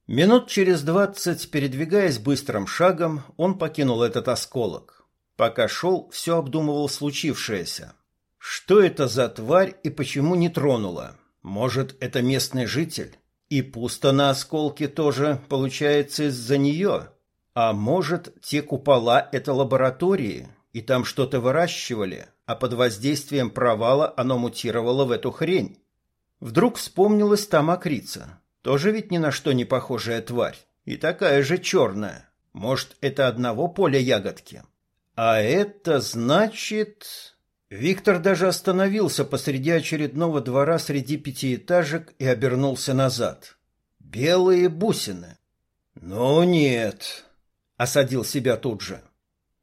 Минут через двадцать, передвигаясь быстрым шагом, он покинул этот осколок. Пока шел, все обдумывал случившееся. Что это за тварь и почему не тронула? Может, это местный житель? И пусто на осколке тоже, получается, из-за нее? А может, те купола — это лаборатории, и там что-то выращивали, а под воздействием провала оно мутировало в эту хрень? Вдруг вспомнилась та мокрица. Тоже ведь ни на что не похожая тварь. И такая же черная. Может, это одного поля ягодки? А это значит... Виктор даже остановился посреди очередного двора среди пятиэтажек и обернулся назад. Белые бусины. «Ну нет», — осадил себя тут же.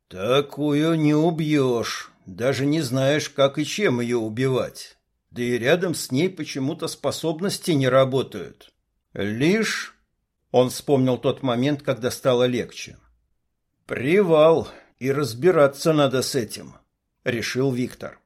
«Такую не убьешь, даже не знаешь, как и чем ее убивать. Да и рядом с ней почему-то способности не работают. Лишь...» Он вспомнил тот момент, когда стало легче. «Привал, и разбираться надо с этим», — решил Виктор.